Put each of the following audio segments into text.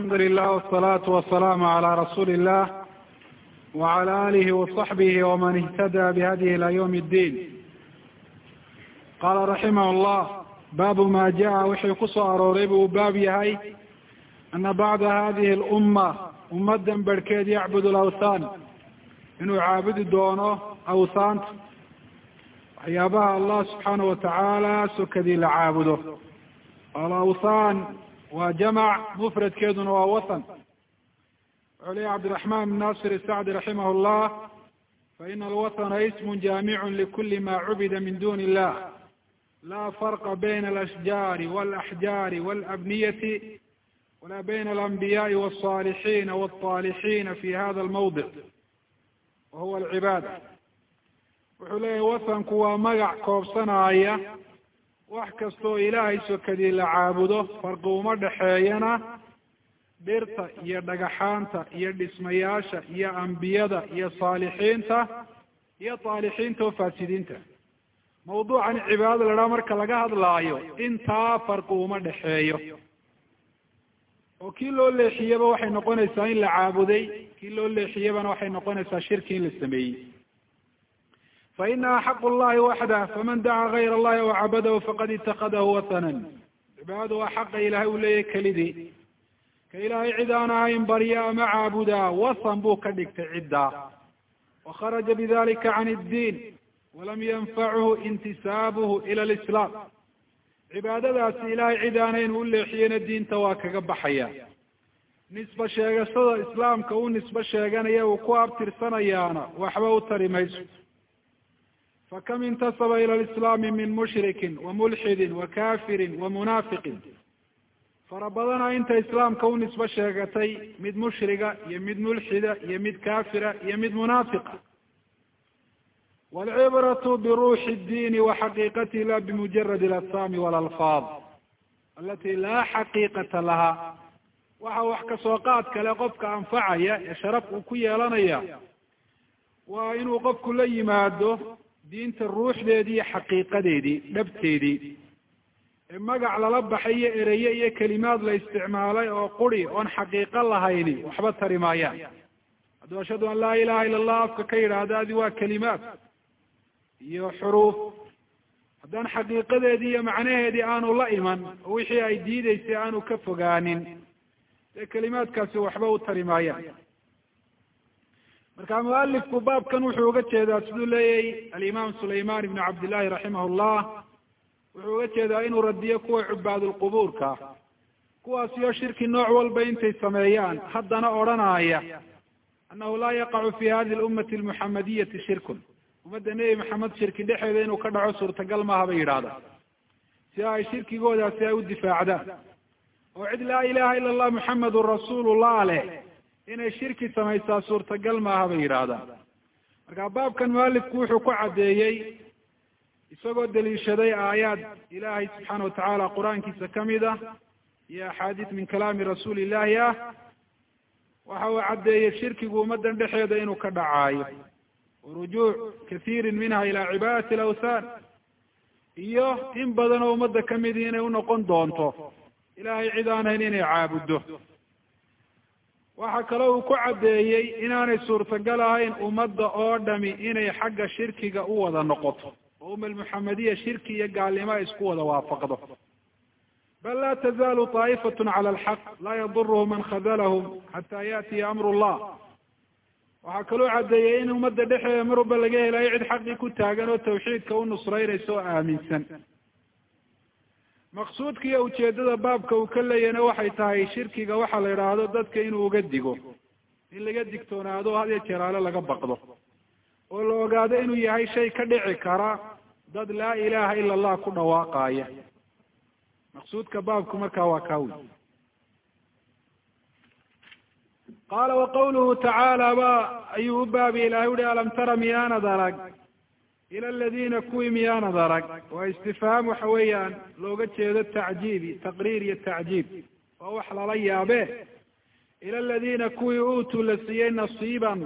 alxamdu lilah wsalaatu wasalaamu calaa rasuuli illah wacala alihi wasaxbihi waman ihtada bihadihi ila ywm اddiin qaala raximah llah baabu ma jaa wixii ku soo arooray buu baab yahay ana bacda hadihi lumma ummadan barhkeed yacbud lawthan inuu caabudi doono awthaanta waxyaabaha allah subxaana watacaala sokadii la caabudo alawthan waa jamac mufradkeeduna waa wathan wuxuu leeya cabdiraxman bn nasir sacdi raximah llah faina alwathana ismu jaamicu likuli ma cubida min duni illah. La farqa bayna alashjaari walaxjaari walabniyati wala bayna alanbiyaai walصaalixina walطaalixina fi hada almawdic wa huwa alcibaada wuxuu leeyahy wathanku waa magac koobsanaya wax kastoo ilaahay sokadii la caabudo farqi uma dhexeeyana dhirta iyo dhagaxaanta iyo dhismayaasha iyo ambiyada iyo saalixiinta iyo taalixiinta oo faasidiinta. Mawduucan cibaadada la dhaha marka laga hadlaayo intaa farqi uma dhexeeyo oo kii loo leexiyaba waxay noqonaysaa in la caabuday kii loo leexiyabana waxay noqonaysaa shirki in la sameeyey fainaha xaq llahi waxdah faman dacaa gayr allahi aw cabadahu faqad itakadahu wathanan cibaadada waa xaqa ilahay uu leeyahy kelidii ka ilaahay cid aan ahayn barya ama caabudaa wathan buu ka dhigtay ciddaa wakharaja bidalika can iddiin walam yanfachu intisaabuhu ila lislaam cibaadadaasi ilahay cid aanayn u leexiyena diinta waa kaga baxaya nisba sheegashada islaamka uu nisbo sheeganaya uu ku abtirsanayaana waxba u fakam intasaba ila lislaami min mushrikin wa mulxidin wa kafirin wa munaafiqin fara badana inta islaamka u nisbo sheegatay mid mushriga iyo mid mulxida iyo mid kafira iyo mid munaafiqa waalcibratu biruuxi wa xaqiiqatihi la bimujarad اlasami walalfaad alati laa xaqiiqata laha waxa wax ka soo qaad kale qofka anfacaya ee sharaf uu ku yeelanaya waa inuu qofku la yimaado diinta ruuxdeedii iyo xaqiiqadeedii dhabteedii ee magac lala baxay iyo ereye iyo kelimaad la isticmaalay oo quri oon xaqiiqo lahayni waxba tari maayaan. Hadduu ashhadu an laa ilaha ila allah afka ka yidhaahda adi waa kelimaad iyo xuruuf. Haddaan xaqiiqadeedii iyo macnaheedii aanu la iman oo wixii ay diideysay aanu ka fogaanin dee kelimaadkaasi waxba u tari maayaan marka mualifku baabkan wuxuu uga jeedaa siduu leeyahy alimaam sulayman ibnu cabdillahi raximah llah wuxuu uga jeedaa inuu radiyo kuwa cubaadulqubuurka kuwaasiyo shirki nooc walba intay sameeyaan haddana odhanaya annahu laa yaqacu fi hadihi lummati almuxamadiyati shirkun. Ummadda nebi maxamed shirki dhexeeda inuu ka dhaco suurtagal maaha bay yidhahdaan si ay shirkigoodaasi ay u difaacdaan. Oo cid laa ilaha ila allah muxamedun rasuulullah leh inay shirki samaysaa suurtagal maaha bay yidhaahdaan. Marka baabkan mualifku wuxuu ku caddeeyey isagoo daliishaday aayaad ilaahay subxaana watacaala qur'aankiisa ka mid ah iyo axaadiis min kalaami rasuuli illahi ah waxa uu caddeeyey shirkigu ummadan dhexeeda inuu ka dhacaayo. Warujuuc kathiirin minha ila cibaadati alawthan iyo in badan oo ummadda kamidi inay unoqon doonto. Ilahay cid aan hayn inay caabuddo waxa kale uu ku caddeeyey inaanay suurtagal ahayn ummadda oo dhami inay xagga shirkiga u wada noqoto. Uma almuxamadiya shirki iyo gaalnimo isku wada waafaqdo. Bal laa tazaalu طaa'ifatun cala alxaq laa yaduruhu man khadalahum xata yaatiya amru llah waxaa kaloo caddeeyey in ummadda dhexeeda mar walba laga helayo cid xaqii ku taagan oo tawxiidka u nusraynaysa oo aaminsan maqsuudka iyo ujeedada baabka uu ka leeyahna waxay tahay shirkiga waxaa la idhaahdo dadka inuu uga digo. In laga digtoonaado had iyo jeeraale laga baqdo. Oo la ogaado inuu yahay shay ka dhici kara dad laa ilaha ila allah ku dhawaaqaaya maqsuudka baabku markaa waa kaa wey qaala waqawluhu tacaala ba ayuu u baabi ilahay uhi alam tara miyaanad arag ila aladiina kuwii miyaanad arag waa istifhaam waxa weeyaan looga jeedo tacjiibi taqriir iyo tacjiib waa wax lala yaabe ila aladiina kuwii uutuu la siiyey nasiiban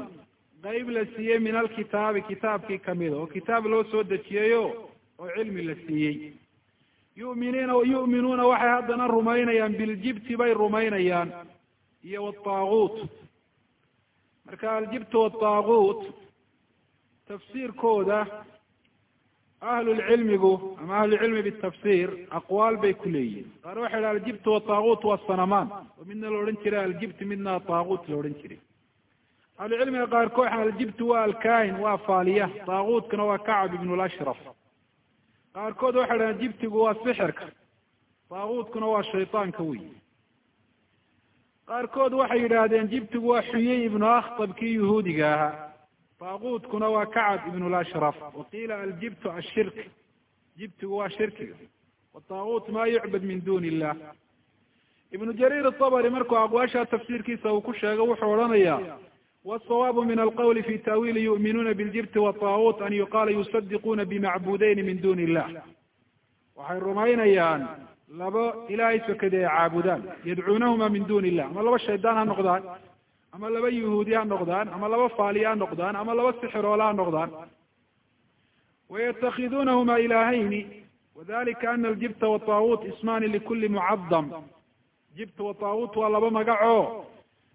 qeyb la siiyey min alkitaabi kitaabkii kamida oo kitaab loo soo dejiyeyo oo cilmi la siiyey yu'miniina yu'minuuna waxay haddana rumaynayaan biljibti bay rumaynayaan iyo wataaguut marka aljibtu wataaguut tafsiirkooda ahlulcilmigu ama ahlulcilmi bitafsir aqwaal bay ku leeyihiin qaar waxay idhaha aljibtu wataaguut waa sanamaan oo midna la odhan jiray aljibti midna taaguut la odhan jiray ahlucilmiga qaarkood aljibtu waa alkahin waa faaliya taaguutkana waa kacab ibn lashraf qaarkood waxay dhahaan jibtigu waa sixirka taaguutkuna waa shaytaanka wey qaarkood waxay yidhaahdeen jibtigu waa xuyey ibnu akhtab kii yuhuudiga ahaa taaguutkuna waa kacab ibn lashraf waqiila aljibtu ashirk jibtigu waa shirkiga wataaguut ma yucbad min duni illah ibnu jariir atabari markuu aqwaasha tafsiirkiisa uu ku sheego wuxuu odhanayaa wsawaabu min alqawli fi taawili yu'minuuna biljibti wataaguut an yuqaala yusadiquuna bimacbuudeyni min duni illah waxay rumaynayaan laba ilaahay sokade ay caabudaan yadcuunahuma min duni illah ama laba shaydaan ha noqdaan ama laba yuhuudi ha noqdaan ama laba faaliya ha noqdaan ama laba sixiroole ha noqdaan. Wayatakidunahuma ilaahayni wadalika ana aljibta wataaguut ismaani likuli mucadam jibta wataaguut waa laba magaco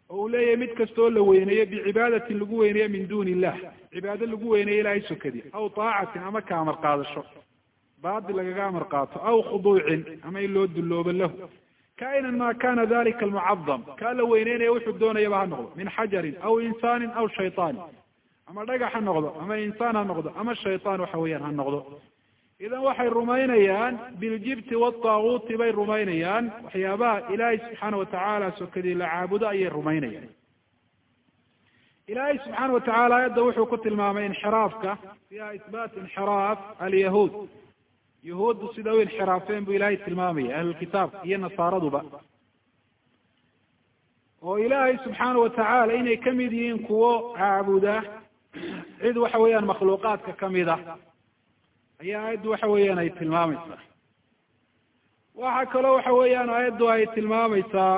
oo uu leeyahay mid kastoo la weyneeyo bicibaadatin lagu weyneeyo min duni illah. Cibaado lagu weyneeyo ilahay sokadi. Aw taacatin ama ka amar qaadasho. Baadil lagaga amar qaato. Aw khuduucin ama in loo dulloobo lahu kainan ma kana dalika almucadam kaa la weyneynaya wuxuu doonayaba ha noqdo min xajarin aw insaanin aw shayطaanin ama dhagax ha noqdo ama insaan ha noqdo ama shayطaan waxa weeyaan ha noqdo idan waxay rumaynayaan biljibti wataaguuti bay rumaynayaan waxyaabaha ilaahay subxaana watacaala sokadii la caabudo ayay rumaynayaan ilaahay subxaana watacaala ayadda wuxuu ku tilmaamay inxiraafka fiha isbaat inxiraaf alyahuud yahuuddu sida u inxiraafeen buu ilaahay tilmaamaya ahlulkitaabka iyo nasaaraduba oo ilaahay subxaana watacaala inay ka mid yihiin kuwo caabuda cid waxa weeyaan makhluuqaadka ka mid ah ayaa aayaddu waxa weeyaan ay tilmaamaysaa. Waxa kaloo waxa weeyaan aayaddu ay tilmaamaysaa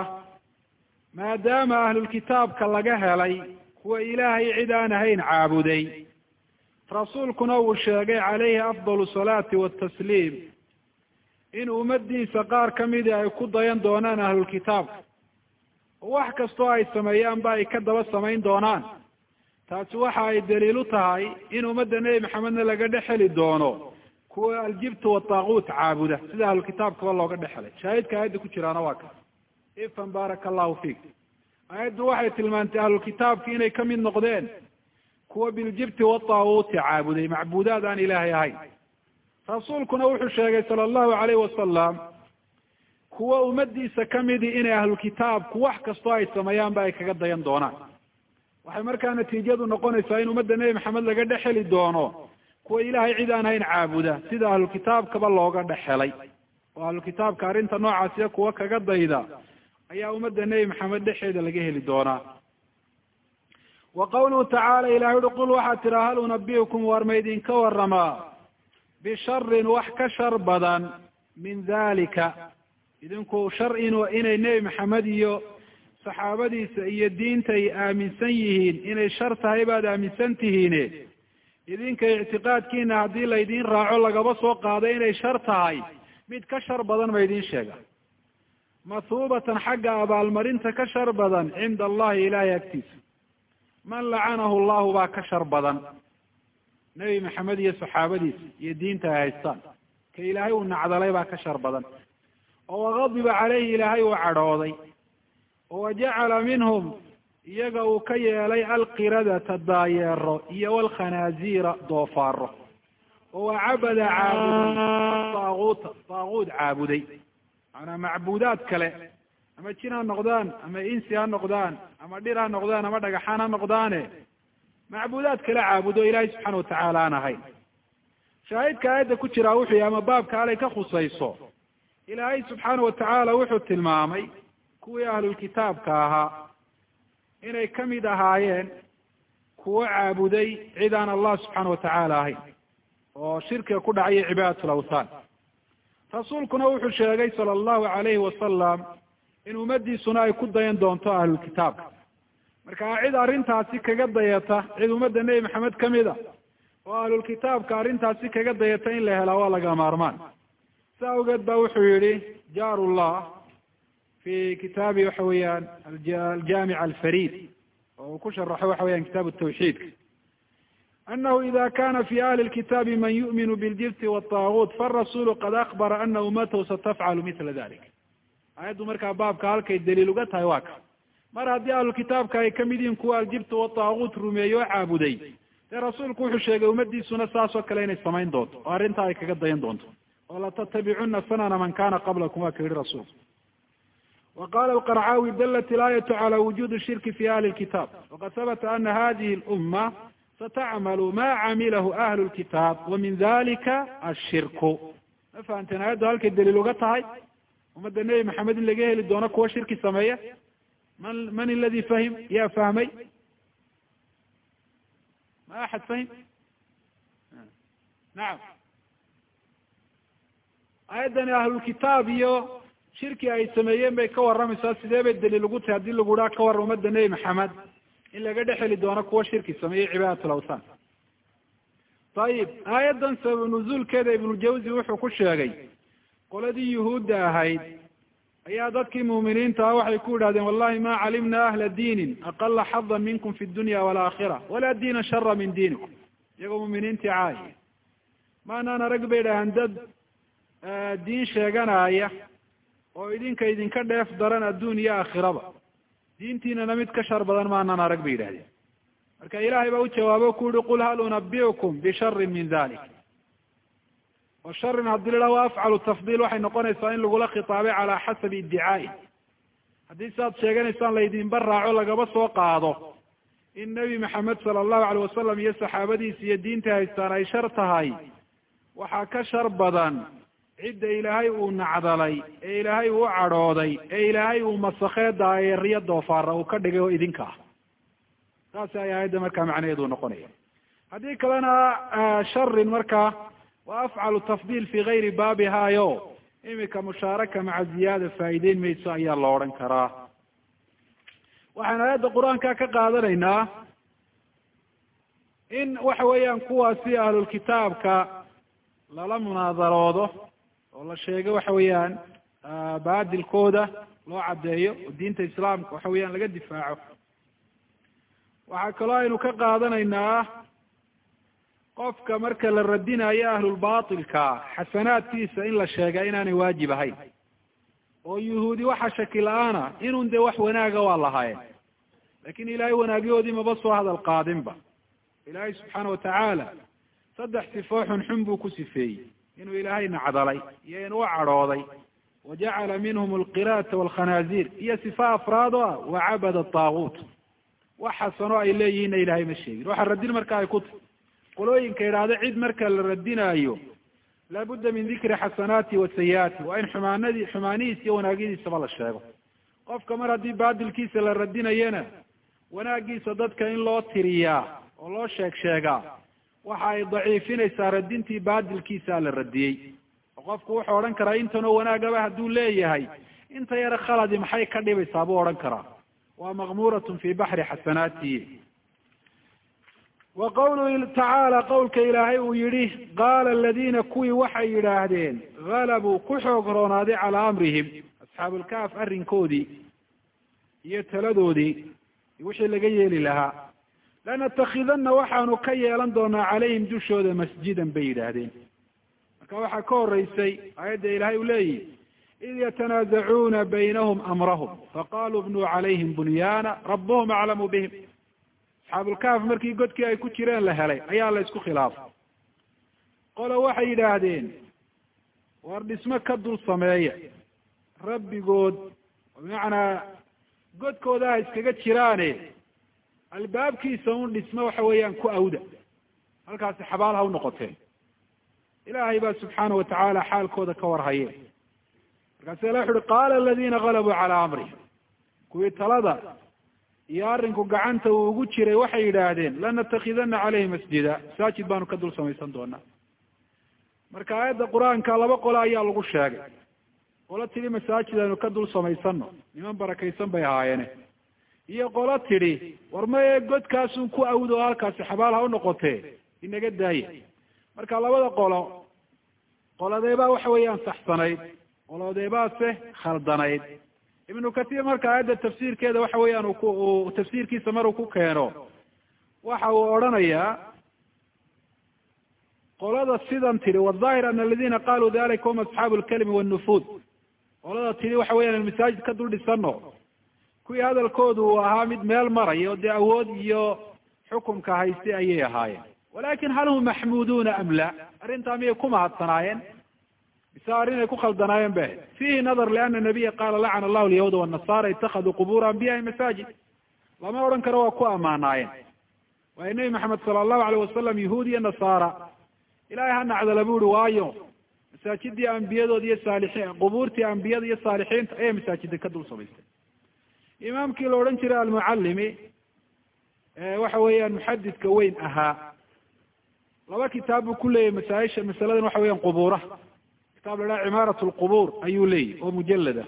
maadaama ahlulkitaabka laga helay kuwa ilaahay cid aan ahayn caabuday rasuulkuna uu sheegay calayhi afdal salaati watasliim in ummadiisa qaar kamidii ay ku dayan doonaan ahlulkitaabka oo wax kastoo ay sameeyaanba ay ka daba samayn doonaan. Taasi waxa ay daliil u tahay in ummadda nebi maxamedna laga dhex heli doono kuwa aljibtu wataaguut caabuda. Sida ahlulkitaabkaba looga dhex helay shaahidka aayadda ku jiraana waa kaas ifan baaraka allahu fiik. Aayaddu waxay tilmaantay ahlulkitaabki inay ka mid noqdeen kuwa biljibti wataaguuti caabuday macbuudaad aan ilaahay ahayn. Rasuulkuna wuxuu sheegay sala allahu alayhi wasalam kuwa ummadiisa kamidii inay ahlulkitaabku wax kastoo ay sameeyaanba ay kaga dayan doonaan. Waxay markaa natiijadu noqonaysaa in ummadda nebi maxamed laga dhex heli doono kuwa ilaahay cid aan hayn caabuda sida ahlulkitaabkaba looga dhex helay oo ahlulkitaabka arrinta noocaasiya kuwa kaga dayda ayaa ummadda nebi maxamed dhexeeda laga heli doonaa wa qawluhu tacaala ilahi uhi qul waxaad tiraa hal unabiukum war ma idinka waramaa bisharin wax ka shar badan min dalika idinku shar in inay nebi maxamed iyo saxaabadiisa iyo diinta ay aaminsan yihiin inay shar tahay baad aaminsan tihiine idinka ictiqaadkiina haddii laydin raaco lagaba soo qaado inay shar tahay mid ka shar badan ma idin sheega mathuubatan xagga abaalmarinta ka shar badan cinda allahi ilahay agtiisa man lacanahu llahu baa ka shar badan. Nebi maxamed iyo saxaabadiisa iyo diinta ay haystaan. Ka ilaahay uu nacdalay baa ka shar badan. Oo wagadiba caleyhi ilaahay uu cadhooday. Oo wajacala minhum iyaga uu ka yeelay alqiradata daayeero iyo walkhanaaziira doofaaro oo wacabada caabuday daaguuta daaguud caabuday. Maanaa macbuudaad kale ama jin ha noqdaan ama insi ha noqdaan ama dhir ha noqdaan ama dhagaxaan ha noqdaane macbuudaad kale caabudo ilaahay subxaana watacaala aan ahayn shaahidka aayadda ku jiraa wuxuu yahay ama baabka alay ka khusayso. Ilaahay subxaana watacaala wuxuu tilmaamay kuwii ahlulkitaabka ahaa inay ka mid ahaayeen kuwo caabuday cid aan allah subxaana watacaala ahayn oo shirkiga ku dhacaya cibaadat lawthan rasuulkuna wuxuu sheegay sala allahu alayhi wasalam in ummadiisuna ay ku dayan doonto ahlulkitaabka marka cid arrintaasi kaga dayata cid ummadda nebi maxamed ka mid a oo ahlulkitaabka arrintaasi kaga dayata in la helaa waa laga maarmaan. Sa awgeed ba wuxuu yihi jaarullah fi kitaabi waxa weeyaan aljaamic alfarid oo uu ku sharaxo waxa weyan kitaab tawxiidka anahu ida kana fi ahli lkitaabi man yu'minu biljibti wاطaaguut farasulu qad akbara ana ummatahu satafcalu mila dalik aayaddu markaa baabka halkay daliil uga tahay waa ka. Mar haddii ahlulkitaabka ay ka mid yihiin kuwa aljibta wataaguut rumeeye oo caabuday dee rasuulku wuxuu sheegay ummadiisuna saas oo kale inay samayn doonto oo arrintaa ay kaga dayan doonto. Oo latatabicuna sanana man kana qablakum waa ka yihi rasuulku wa qala alqarcaawi dalat ilaayatu cala wujuudi shirki fi ahli lkitaab waqad habata ana hadihi lumma satacmalu ma camilahu ahlu lkitaab wa min dalika ashirku. Ma fahamteen aayaddu halkay daliil uga tahay ummadda nebi maxamed in laga heli doono kuwa shirki sameeya? Man man aladi fahim? Yaa fahmay? Ma axad fahim? Nacam aayaddani ahlulkitaab iyo shirki ay sameeyeen bay ka warramaysaa sidee bay daliil ugu tahay haddii lagu dhaha ka warran ummadda nebi maxamed in laga dhex heli doono kuwa shirki sameeyey cibaadat lawthan ayib aayaddan sabab nuzuulkeeda ibnujawzi wuxuu ku sheegay qoladii yuhuudda ahayd ayaa dadkii muuminiinta ah waxay ku yidhahdeen wallahi ma calimna ahla diinin aqala xadan minkum fi dunya walaakhira walaa diina shara min diinikum. Iyagoo muuminiintii caaya maanaan arag bay dhahaan dad diin sheeganaya oo idinka idinka dheef daran adduun iyo aakhiraba. Diintiinana mid ka shar badan maanaan arag bay yidhahdeen marka ilahay baa u jawaabo ku yihi qul hal unabiukum bisharin min dalik oo sharin haddii la wa afcalu tafdiil waxay noqonaysaa in lagula khitaabay calaa xasabi iddicaa'i haddii siaad sheeganaysaan laydinba raaco lagaba soo qaado in nebi maxamed sala allahu alay wasalam iyo saxaabadiisa iyo diinta haystaan ay shar tahay waxaa ka shar badan cidda ilaahay uu nacdalay ee ilaahay uu cadhooday ee ilaahay uu masakee daayeeriyo doofaara uu ka dhigay oo idinka ah. Saasi ay aayadda markaa macnaheedu noqonaya. Haddii kalena sharin markaa wa afcalu tafdiil fi gayri baabihaayo imika mushaaraka maca ziyaada faa'iideyn mayso ayaa la odhan karaa waxaan aayadda qur'aanka ka qaadanaynaa in waxa weeyaan kuwaasi ahlulkitaabka lala munaadaroodo oo la sheego waxa weeyaan baadilkooda loo caddeeyo oo diinta islaamka waxa weeyaan laga difaaco waxaa kaloo aynu ka qaadanaynaa qofka marka la radinayo ahlulbatilka xasanaadkiisa in la sheega inaanay waajib ahayn. Oo yuhuudi waxa shaki la'aana inun dee wax wanaaga waa lahaayeen. Lakin ilaahay wanaagyahoodii maba soo hadal qaadinba. Ilaahay subxaana watacaala saddex sifoo xunxun buu ku sifeeyey. Inuu ilaahay nacdalay iyo inuu cadhooday. Wajacala minhum alqira'ata walkhanaaziir. Iyo sifa afraad o ah wacabada taaguut wax xasano ay leeyihiinna ilaahay ma sheegin. Waxa radin marka ay ku tahy qolooyinka idhaahdo cid marka la radinaayo laabudda min dikri xasanaati wa sayiaati waa in xumaanadii xumaanihiis iyo wanaagyadiisaba la sheego. Qofka mar haddii baadilkiisa la radinayana wanaagiisa dadka in loo tiriyaa oo loo sheeg sheegaa waxa ay daciifinaysaa radintii baadilkiisa la radiyey. Oo qofku wuxuu odhan karaa intanoo wanaagaba hadduu leeyahay inta yara khaladi maxay ka dhibaysaa? buu odhan karaa. Waa maqmuratun fi baxri xasanaatihi wa qawluhu tacaala qowlka ilaahay uu yihi qaala aladiina kuwii waxay yidhaahdeen galabuu ku xoog roonaaday calaa amrihim asxaabulkaaf arrinkoodii iyo taladoodii wixii laga yeeli lahaa. Lanatakhidana waxaanu ka yeelan doonaa calayhim dushooda masjidan bay yidhaahdeen. Marka waxaa ka horeysay aayadda ilahay uu leeyihi id yatanaazacuuna baynahum amrahum faqaluu bnuu calayhim bunyaana rabuhum aclamu bihim asxaabulkaaf markii godkii ay ku jireen la helay ayaa la isku khilaafay qolo waxay yidhaahdeen war dhismo ka dul sameeya. Rabbigood bimacnaa godkooda iskaga jiraane. Albaabkiisa un dhismo waxa weeyaan ku awda. Halkaasi xabaal ha u noqoteen. Ilaahay baa subxaana watacaala xaalkooda ka warhaye markaasu ilah wuxu uhi qaala aladina galabuu calaa amrihim. Kuwii talada iyo arrinku gacanta uu ugu jiray waxay yidhaahdeen lanatakidana caleyhi masjida. Masaajid baanu ka dul samaysan doonaa. Marka aayadda qur'aanka laba qole ayaa lagu sheegay. Qolo tidhi masaajid aynu ka dul samaysano niman barakaysan bay ahaayeene iyo qolo tidhi war maye godkaasun ku awdo oo halkaasi xabaal ha u noqotee? Inaga daaya marka labada qolo qoladeebaa waxa weeyaan saxsanayd qolodeebaase khaldanayd ibnu kahiir marka aayadda tafsiirkeeda waxa weeyaan uu tafsiirkiisa maruu ku keeno. Waxa uu odhanayaa qolada sidan tidhi wahahir ana aladina qaluu dalika hum asxaabu alkalimi wاnufud qolada tidhi waxa weeyaan almasaajid ka dul dhisano kuwii hadalkoodu uu ahaa mid meel maraya oo dee awood iyo xukumka haystay ayay ahaayeen. Walakin hal hum maxmuuduuna am la? Arrintaa miyay ku mahadsanaayeen mise arrin ay ku khaldanaayeen be fihi nadar liana nabiya qaala lacana allahu alyahuuda wannasara itakaduu qubura anbiyahi masaajid. Lama odhan karo waa ku ammaanaayeen. Waayo nebi maxamed sala allahu alayh wasalam yahuud iyo nasaara ilahay ha nacdala bu uhi waayo masaajidii ambiyadooda iyo saalixiin qubuurtii ambiyada iyo saalixiinta ayay masaajida ka dul samaystay. Imaamkii la odhan jiray almucallimi waxa weeyaan muxadidka weyn ahaa. Laba kitaab buu ku leeyahy masaaisha masaladan waxa weeyaan qubuuraha kitaab la dhaha cimaarat lqubuur ayuu leeyahy oo mujalada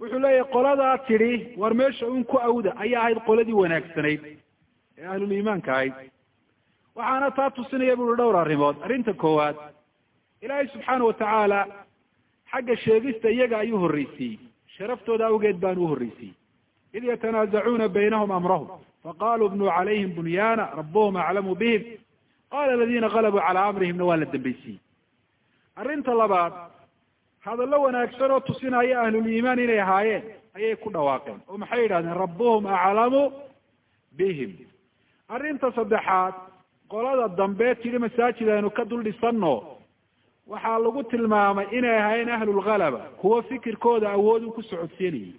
wuxuu leeyahay qoladaa tidhi war meesha un ku awda ayaa ahayd qoladii wanaagsanayd ee ahluliimaanka ahayd. Waxaana taa tusinaya bui dhowr arrimood. Arrinta koowaad ilaahay subxaana watacaala xagga sheegista iyaga ayuu horreysiiyey sharaftooda awgeed baanu uhorreysiiyey id yatanaazacuuna baynahum amrahum faqaluu bnuu calayhim bunyaana rabuhum aclamu bihim qala aladina galabuu calaa amrihimna waa la dambaysiiyey arrinta labaad hadallo wanaagsan oo tusinaya ahluliimaan inay ahaayeen ayay ku dhawaaqeen. Oo maxay yidhahdeen? Rabuhum aclamu bihim. Arrinta saddexaad qolada dambe tidhi masaajid aynu ka dul dhisanno waxaa lagu tilmaamay inay ahaayeen ahlulgalaba kuwo fikirkooda awood ku socodsiinayay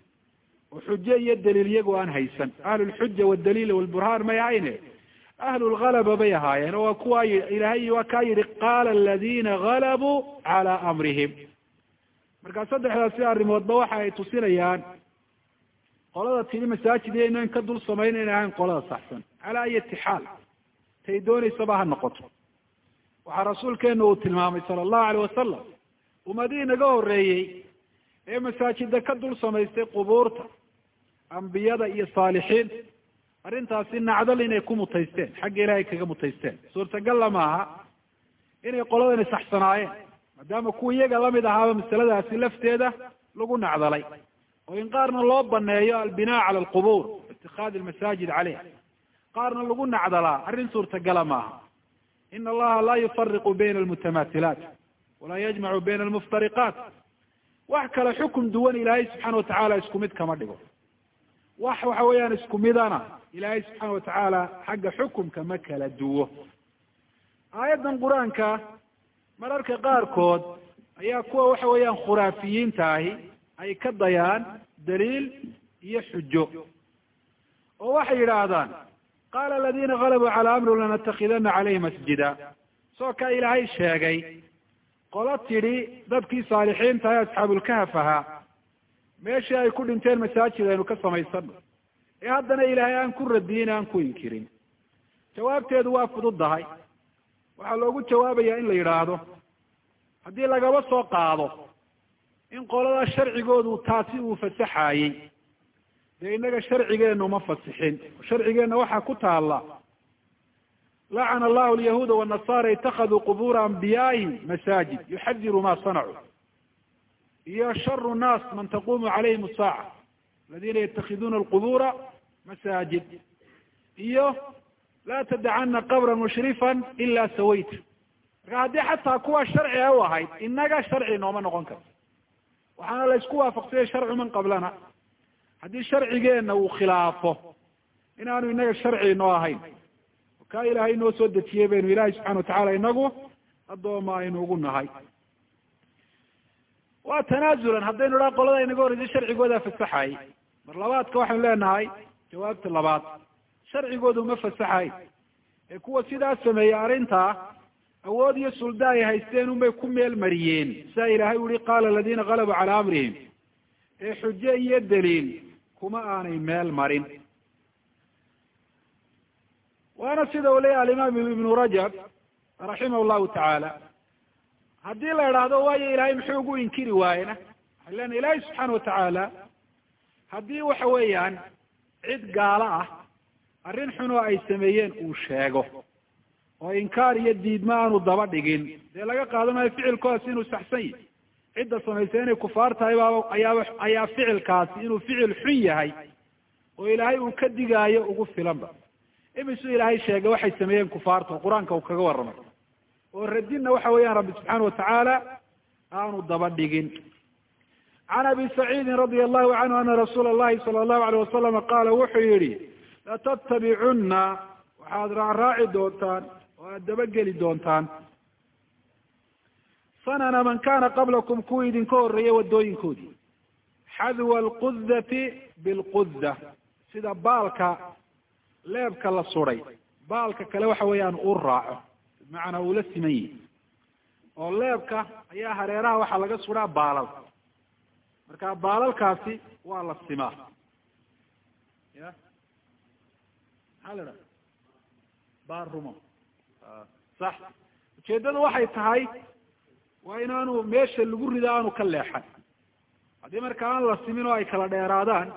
oo xujo iyo daliil iyagu aan haysan. Ahlulxuja waldaliil walburhaan may ahayne ahlulgalaba bay ahaayeen oo waa kuwaa ilaahay waa kaa yidhi qaala aladina galabuu calaa amrihim markaa saddexdaasi arrimoodba waxa ay tusinayaan qolada tidhi masaajid inaan ka dul samayn inay ahayn qolada saxsan calaa ayati xaal tay doonaysaba ha noqoto waxaa rasuulkeenu uu tilmaamay sala allahu alayh wasalam ummadihii naga horreeyey ee masaajida ka dul samaystay qubuurta ambiyada iyo saalixiinta arrintaasi nacdal inay ku mutaysteen xagga ilaahay kaga mutaysteen. Suurtagalla maaha inay qoladani saxsanaayeen maadaama kuwa iyaga la mid ahaaba masaladaasi lafteeda lagu nacdalay. Oo in qaarna loo baneeyo albinaa cala alqubuur itikaadi almasaajid caleyha qaarna lagu nacdalaa arrin suurtagala maaha. Ina allaha laa yufariqu bayna almutamatilaat walaa yajmacu bayna almuftariqaat wax kale xukum duwan ilaahay subxaana watacaala isku mid kama dhigo wax waxa weeyaan isku midana ilaahay subxaana watacaala xagga xukumka ma kala duwo. Aayaddan qur'aanka mararka qaarkood ayaa kuwa waxa weeyaan khuraafiyiinta ahi ay ka dayaan daliil iyo xujo. Oo waxay yidhaahdaan qaala aladina galabuu calaa amri lanatakidana caleyhi masjida. Soo kaa ilaahay sheegay qolo tidhi dadkii saalixiinta ee asxaabulkahaf ahaa meeshii ay ku dhinteen masaajid aynu ka samaysano. Ee haddana ilaahay aan ku radiyin aan ku inkirin. Jawaabteedu waa fududdahay waxaa loogu jawaabayaa in la yidhaahdo haddii lagaba soo qaado in qolada sharcigoodu taasi uu fasaxaayey dee innaga sharcigeenu ma fasixin. Sharcigeenna waxaa ku taalla lacana allahu alyahuuda wannasara itakaduu qubuura anbiyaa'ihim masaajid yuxadiru ma sanacuu iyo sharu nnaas man taqumu calayhim asaaca aladina yatakhiduuna alqubuura masaajid iyo laa tadacana qabra mushrifan ila sawayta marka haddii xataa kuwa sharciga u ahayd innaga sharci nooma noqon karto waxaana la isku waafaqsanyay sharcu man qablana haddii sharcigeenna uu khilaafo inaanu inaga sharci inoo ahayn kaa ilaahay inoo soo dejiyey baynu ilahay subxana watacala inagu addooma aynu ugu nahay waa tanaazulan haddaynu idhaha qolada inaga horreysay sharcigoodaa fasaxayy mar labaadka waxaynu leenahay jawaabta labaad sharcigoodu ma fasaxay. Ee kuwa sidaa sameeyey arrintaa awood iyo sulda ay haysteen unbay ku meel mariyeen. Sidaa ilaahay u yihi qaala aladina galabuu calaa amrihim. Ee xujo iyo daliil kuma aanay meel marin. Waana sida uu leeyahy alimaam ibnu rajab raximah llahu tacaala haddii la idhaahdo waayo ilaahay muxuu ugu inkiri waayena. Lenahay ilaahay subxaana watacaala haddii waxa weeyaan cid gaalo ah arrin xun oo ay sameeyeen uu sheego oo inkaar iyo diidma aanu daba dhigin. Dee laga qaadanayo ficilkoodaas inuu saxsan yahy cidda samaysay inay kufaar tahay baa ayaa ayaa ficilkaasi inuu ficil xun yahay oo ilaahay uu ka digaayo ugu filanba. Imisuu ilaahay sheegay waxay sameeyeen kufaarta oo qur'aanka uu kaga warramay oo radinna waxa weeyaan rabbi subxaana watacaala aanu daba dhigin. Can abi saciidin radia allahu canhu ana rasuula allahi sala allahu alayh wasalama qaala wuxuu yihi latattabicunna waxaad raacraaci doontaan oo aad dabageli doontaan. Sanana man kana qablakum kuwii idinka horreeyay waddooyinkoodii. Xadwa alqudati bilquda sida baalka leebka la suday baalka kale waxa weeyaan uu raaco bimacnaa uu la siman yihi oo leebka ayaa hareeraha waxaa laga sudaa baalal. Marka baalalkaasi waa la simaa. Ya? Maxaa la idhaha baarumo sax. Ujeeddadu waxay tahay waa inaanu meesha lagu rido aanu ka leexan. Haddii marka aan la simin oo ay kala dheeraadaan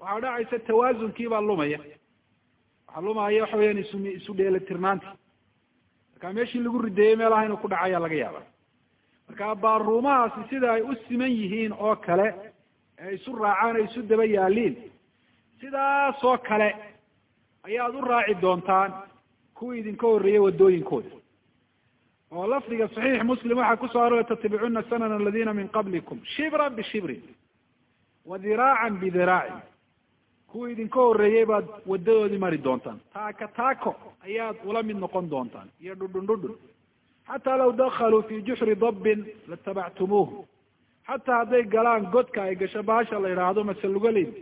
waxaa dhacaysa tawaazunkii baa lumaya. Waxaa lumaya waxa weyaan isu isu dheelitirnaanti marka meeshii lagu rideeyey meelaha inuu ku dhacayaa laga yaaba marka baaruumahaasi sida ay u siman yihiin oo kale ee isu raacaan ay isu daba yaaliin sidaasoo kale ayaad u raaci doontaan kuwii idinka horreeyey waddooyinkooda. Oo lafdiga saxiix muslim waxaa ku soo arooray tatabicuna sanana aladina min qablikum shibran bishibrin wa diraacan bidiraacin kuwa idinka horreeyey baad wadadoodii mari doontaan. Taaka taako ayaad ula mid noqon doontaan iyo dhudhun dhudhun. Xataa law dakaluu fi juxri dabbin latabactumuuhu. Xataa hadday galaan godka ay gasho baasha la yidhaahdo mase lugaleyd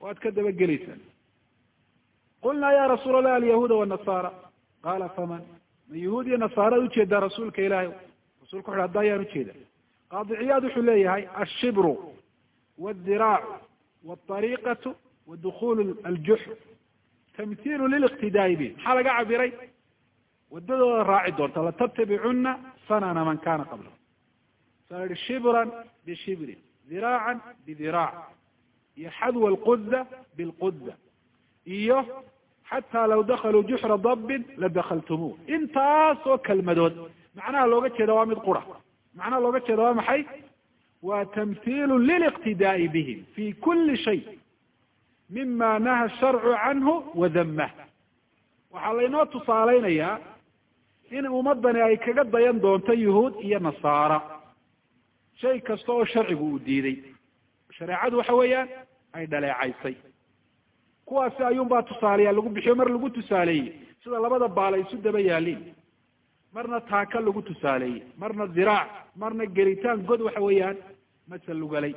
waad ka dabageleysaan qulnaa yaa rasuula allah alyahuuda wanasaara qaala faman? Ma yahuud iyo nasaarad u jeedaa rasuulka ilaahay? Rasulka wuxu hadda ayaan ujeeda qaadiciyaad wuxuu leeyahay ashibru wdiraacu wاطariqatu wa dukulu aljuxr tamhiilu liliqtidaai bi maxaa laga cabiray wadadooda raaci doonta latattabicuna sanana man kana qabla saa shibran bishibrin diraacan bidiraac iyo xadwa alquda bilquda iyo xataa law dakaluu juxra dabbin ladakaltumuuh intaasoo kelmadood macnaha looga jeeda waa mid qura macnaha looga jeeda waa maxay waa tamhiilu liliqtidaai bihim fi kuli shay mima naha sharcu canhu wadamah waxaa laynoo tusaaleynayaa in ummadani ay kaga dayan doonto yuhuud iyo nasaara. Shay kasta oo sharcigu uu diiday. Shareecadu waxa weeyaan ay dhaleecaysay. Kuwaasi ayuunbaa tusaaleyaa lagu bixiyo mar lagu tusaaleeyey. Sida labada baal ay isu daba yaaliin marna taaka lagu tusaaleeyey. Marna diraac marna gelitaan god waxa weeyaan masal lugalay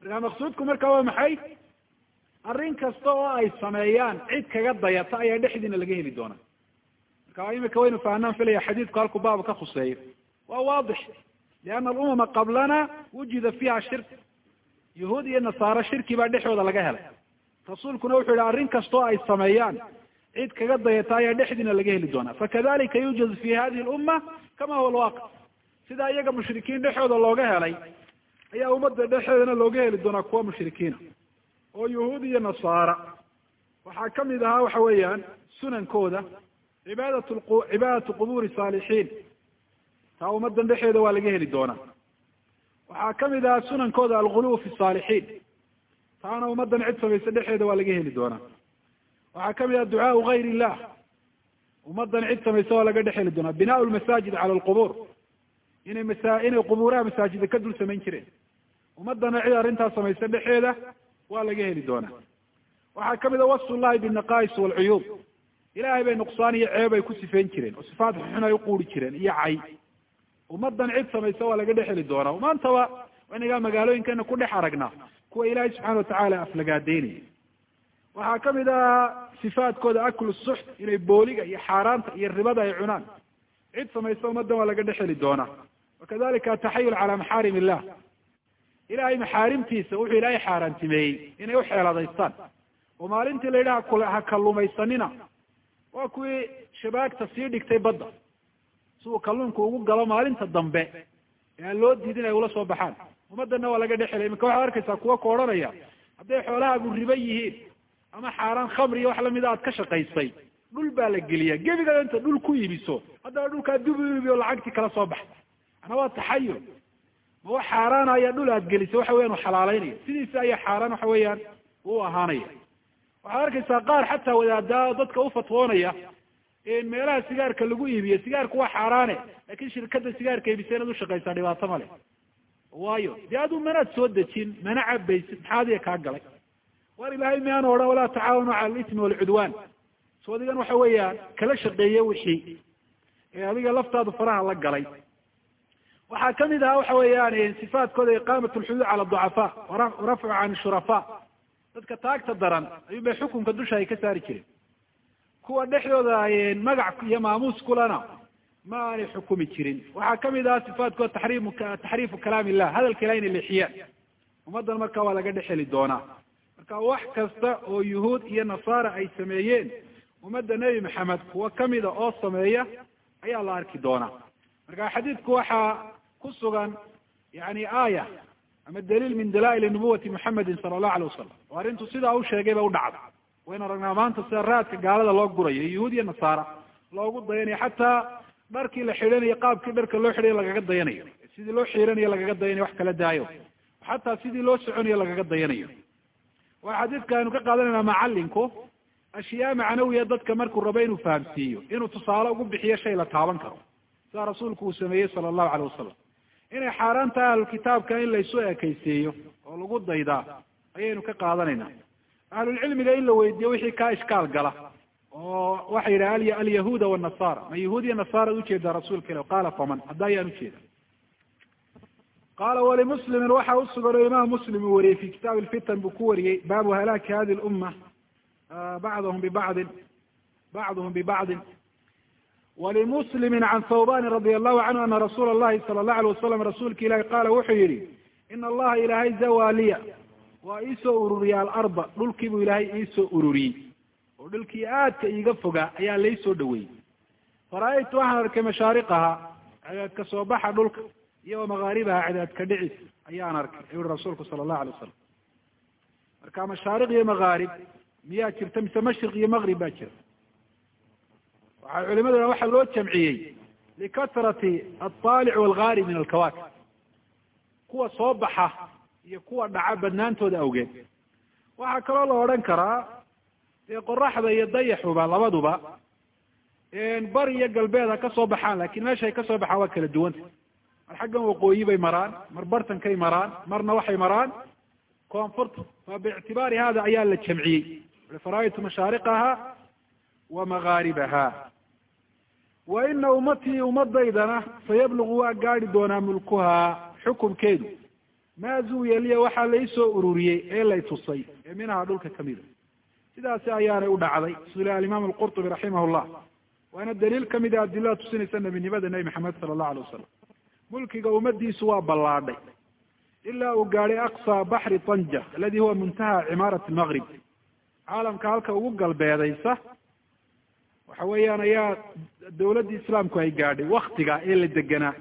markaa maqsuudku marka waa maxay arrin kasta oo ay sameeyaan cid kaga dayata ayaa dhexdiina laga heli doonaa. Marka imika waynu fahnaan filaya xadiidku halku baaba ka khuseeyo. Waa waadix. Lianna alumama qablana wujida fiiha shirk. Yahuud iyo nasaaro shirki baa dhexdooda laga helay. Rasuulkuna wuxuu yihi arrin kastoo ay sameeyaan cid kaga dayata ayaa dhexdiina laga heli doonaa. Fakadalika yuujad fi hadihi lumma kama huwa alwaqi sidaa iyaga mushrikiin dhexooda looga helay ayaa ummadda dhexeedana looga heli doonaa kuwa mushrikiina oo yahuud iyo nasaara. Waxaa ka mid ahaa waxa weeyaan sunankooda cibaadat cibaadatu qubuuri saalixiin. Taa ummadan dhexeeda waa laga heli doonaa. Waxaa ka mid ahaa sunankooda alguluw fi saalixiin. Taana ummadan cid samaysa dhexeeda waa laga heli doonaa. Waxaa ka mid ah ducaau gayr illah ummadan cid samaysa waa laga dhex heli doonaa. Binaa lmasaajid cala alqubuur. Inay masa inay qubuuraha masaajida ka dul samayn jireen. Ummadana cid arrintaas samaysa dhexeeda waa laga heli doonaa. Waxaa ka mid a wasfu llahi binaqais walcuyuub ilahay bay nuqsaan iyo ceeb ay ku sifeyn jireen oo sifaat xun ay uquuri jireen iyo cay. Ummadan cid samaysa waa laga dhex heli doonaa. Maantaba inagaa magaalooyinkeena ku dhex aragnaa kuwa ilaahay subxana watacaala aflagaadeynaya waxaa ka mid ah sifaadkooda aklu suxt inay booliga iyo xaaraanta iyo ribada ay cunaan. Cid samaysa ummadan waa laga dhex heli doonaa. Wakadalika ataxayul calaa maxaarim illah ilahay maxaarimtiisa wuxuu ilaahay xaaraantimeeyey inay uxeeladaystaan oo maalintii la yidhaha ha kalluumaysanina. Waa kuwii shabaagta sii dhigtay badda. Si uu kalluunku ugu galo maalinta dambe ee aan loo diidin ay ula soo baxaan. Ummadana waa laga dhexelay. Iminka waxaad arkaysaa kuwa ka odhanaya hadday xoolahaagu riba yihiin ama xaaraan khamri iyo wax lamida aad ka shaqaysay dhul baa la geliya gebigaa inta dhul ku iibiso haddana dhulkaa dib u iibi oo lacagtii kala soo baxa ana waa taxayul ma wax xaaraana ayaa dhul aad gelisay waxa weyan u xalaaleynaya sidiisa ayaa xaaraan waxa weeyaan u ahaanaya. Waxaad arkaysaa qaar xataa wadaadaa dadka ufatwoonaya meelaha sigaarka lagu iibiyo sigaarku waa xaaraane laakiin shirkada sigaarka iibisa inaad ushaqaysaa dhibaato male waayo dee aduu manaad soo dejin mana cabaysid maxaa adiga kaa galay? War ilaahay miyaanu odhan walaa tacaawanu cala alitmi walcudwaan. So adigan waxa weeyaan kala shaqeeye wixii. Ee adiga laftaadu faraha la galay waxaa ka mid ahaa waxa weeyaan sifaadkooda iqaamat lxuduud cala ducafaa warafcu can shurafa dadka taagta daran ayuun bay xukunka dusha ay ka saari jireen. Kuwa dhexdooda magac iyo maamuus kulana ma aanay xukumi jirin. Waxaa ka mid ahaa sifaadkooda taxriim taxriifu kalaam illah hadalka ilah inay leexiyaan. Ummaddan marka waa laga dhex heli doonaa. Marka wax kasta oo yuhuud iyo nasaara ay sameeyeen ummadda nebi maxamed kuwa kamida oo sameeya ayaa la arki doonaa. Marka xadiidku waxaa ku sugan yani aaya ama daliil min dalaa'il nubuwati muxamedin sala allahu alay wasalam oo arrintu sidaa u sheegay ba u dhacday. Waynu aragnaa maanta sida raadka gaalada loo gurayo yuhuud iyo nasaara loogu dayanayo. Xataa dharkii la xidhanayo qaabkii dharka loo xidhayo lagaga dayanayo. Sidii loo xiiranayo lagaga dayanayo wax kala daayo. Xataa sidii loo soconayo lagaga dayanayo. Waa xadiidka aynu ka qaadanayna macalinku ashyaa macnawiya dadka markuu rabo inuu fahamsiiyo inuu tusaale ugu bixiyo shay la taaban karo. Sidaa rasuulku uu sameeyey sala allahu calay wasalam inay xaaraan ahlulkitaabka in laysu ekaysiiyo oo lagu daydaa ayaynu ka qaadanayna. Ahlulcilmiga in la weydiiyo wixii kaa ishkaal gala oo waxa yidhaha alyahuuda wanasara ma yahuud iyo nasaaraad u jeedaa rasuulka ilah qaala faman? Hadda ayaan ujeeda qaala walimuslimin waxa usugan oo imaam muslim uu wariyey fi kitaab lfitan buu ku wariyey baabu halaaki hadi lumma bacdahum bibacdin bacduhum bibacdin walimuslimi can thawbani radia allahu canhu ana rasuula allahi sala allahu alay wasalam rasuulka ilahi qaala wuxuu yihi ina allaha ilaahay zawaliya waa iisoo ururiyey alarda dhulkii buu ilaahay iisoo ururiyey oo dhulkii aadka iiga fogaa ayaa laysoo dhaweeyey fara-aytu waxaan arkay mashaariqaha cadaadka soo baxa dhulka iyo wamagaaribaha cadaadka dhicis ayaan arkay ayuu yihi rasuulku sala allahu alay wasalam marka mashaariq iyo magaarib miyaa jirta mise mashriq iyo maqrib baa jira waxaa culimaduna waxaa loo jamciyey likatrati alطaalic walgaarib min alkawaakib kuwa soo baxa iyo kuwa dhaca badnaantooda awgeed. Waxaa kaloo la odhan karaa dee qoraxda iyo dayaxuba labaduba bari iyo galbeed ha soo baxaan laakiin meesha ay ka soo baxaan waa kala duwanta. Mar xaggan waqooyi bay maraan mar bartankay maraan marna waxay maraan. Koonfurta fa biictibaari hada ayaa la jamciyey. Fara-aytu mashaariqaha wa magaaribaha wa ina ummatii ummadaydana sayablugu waa gaadi doonaa mulkuhaa xukumkeedu maa zuwiya liya waxaa laisoo ururiyey ee lay tusay ee minaha dhulka kamida sidaasi ayaanay u dhacday sule alimaam alqurtubi raximah llah waana daliil kamida adilada tusinaysa nebinimada nebi maxamed sala allahu alay wasalam mulkiga ummadiisu waa ballaadhay. Ilaa uu gaadhay aqsa baxri tanja aladi huwa muntaha cimaarat lmaqrib caalamka halka ugu galbeedaysa waxa weeyaan ayaa dawladdii islaamku ay gaadhay waktiga ee la deganaa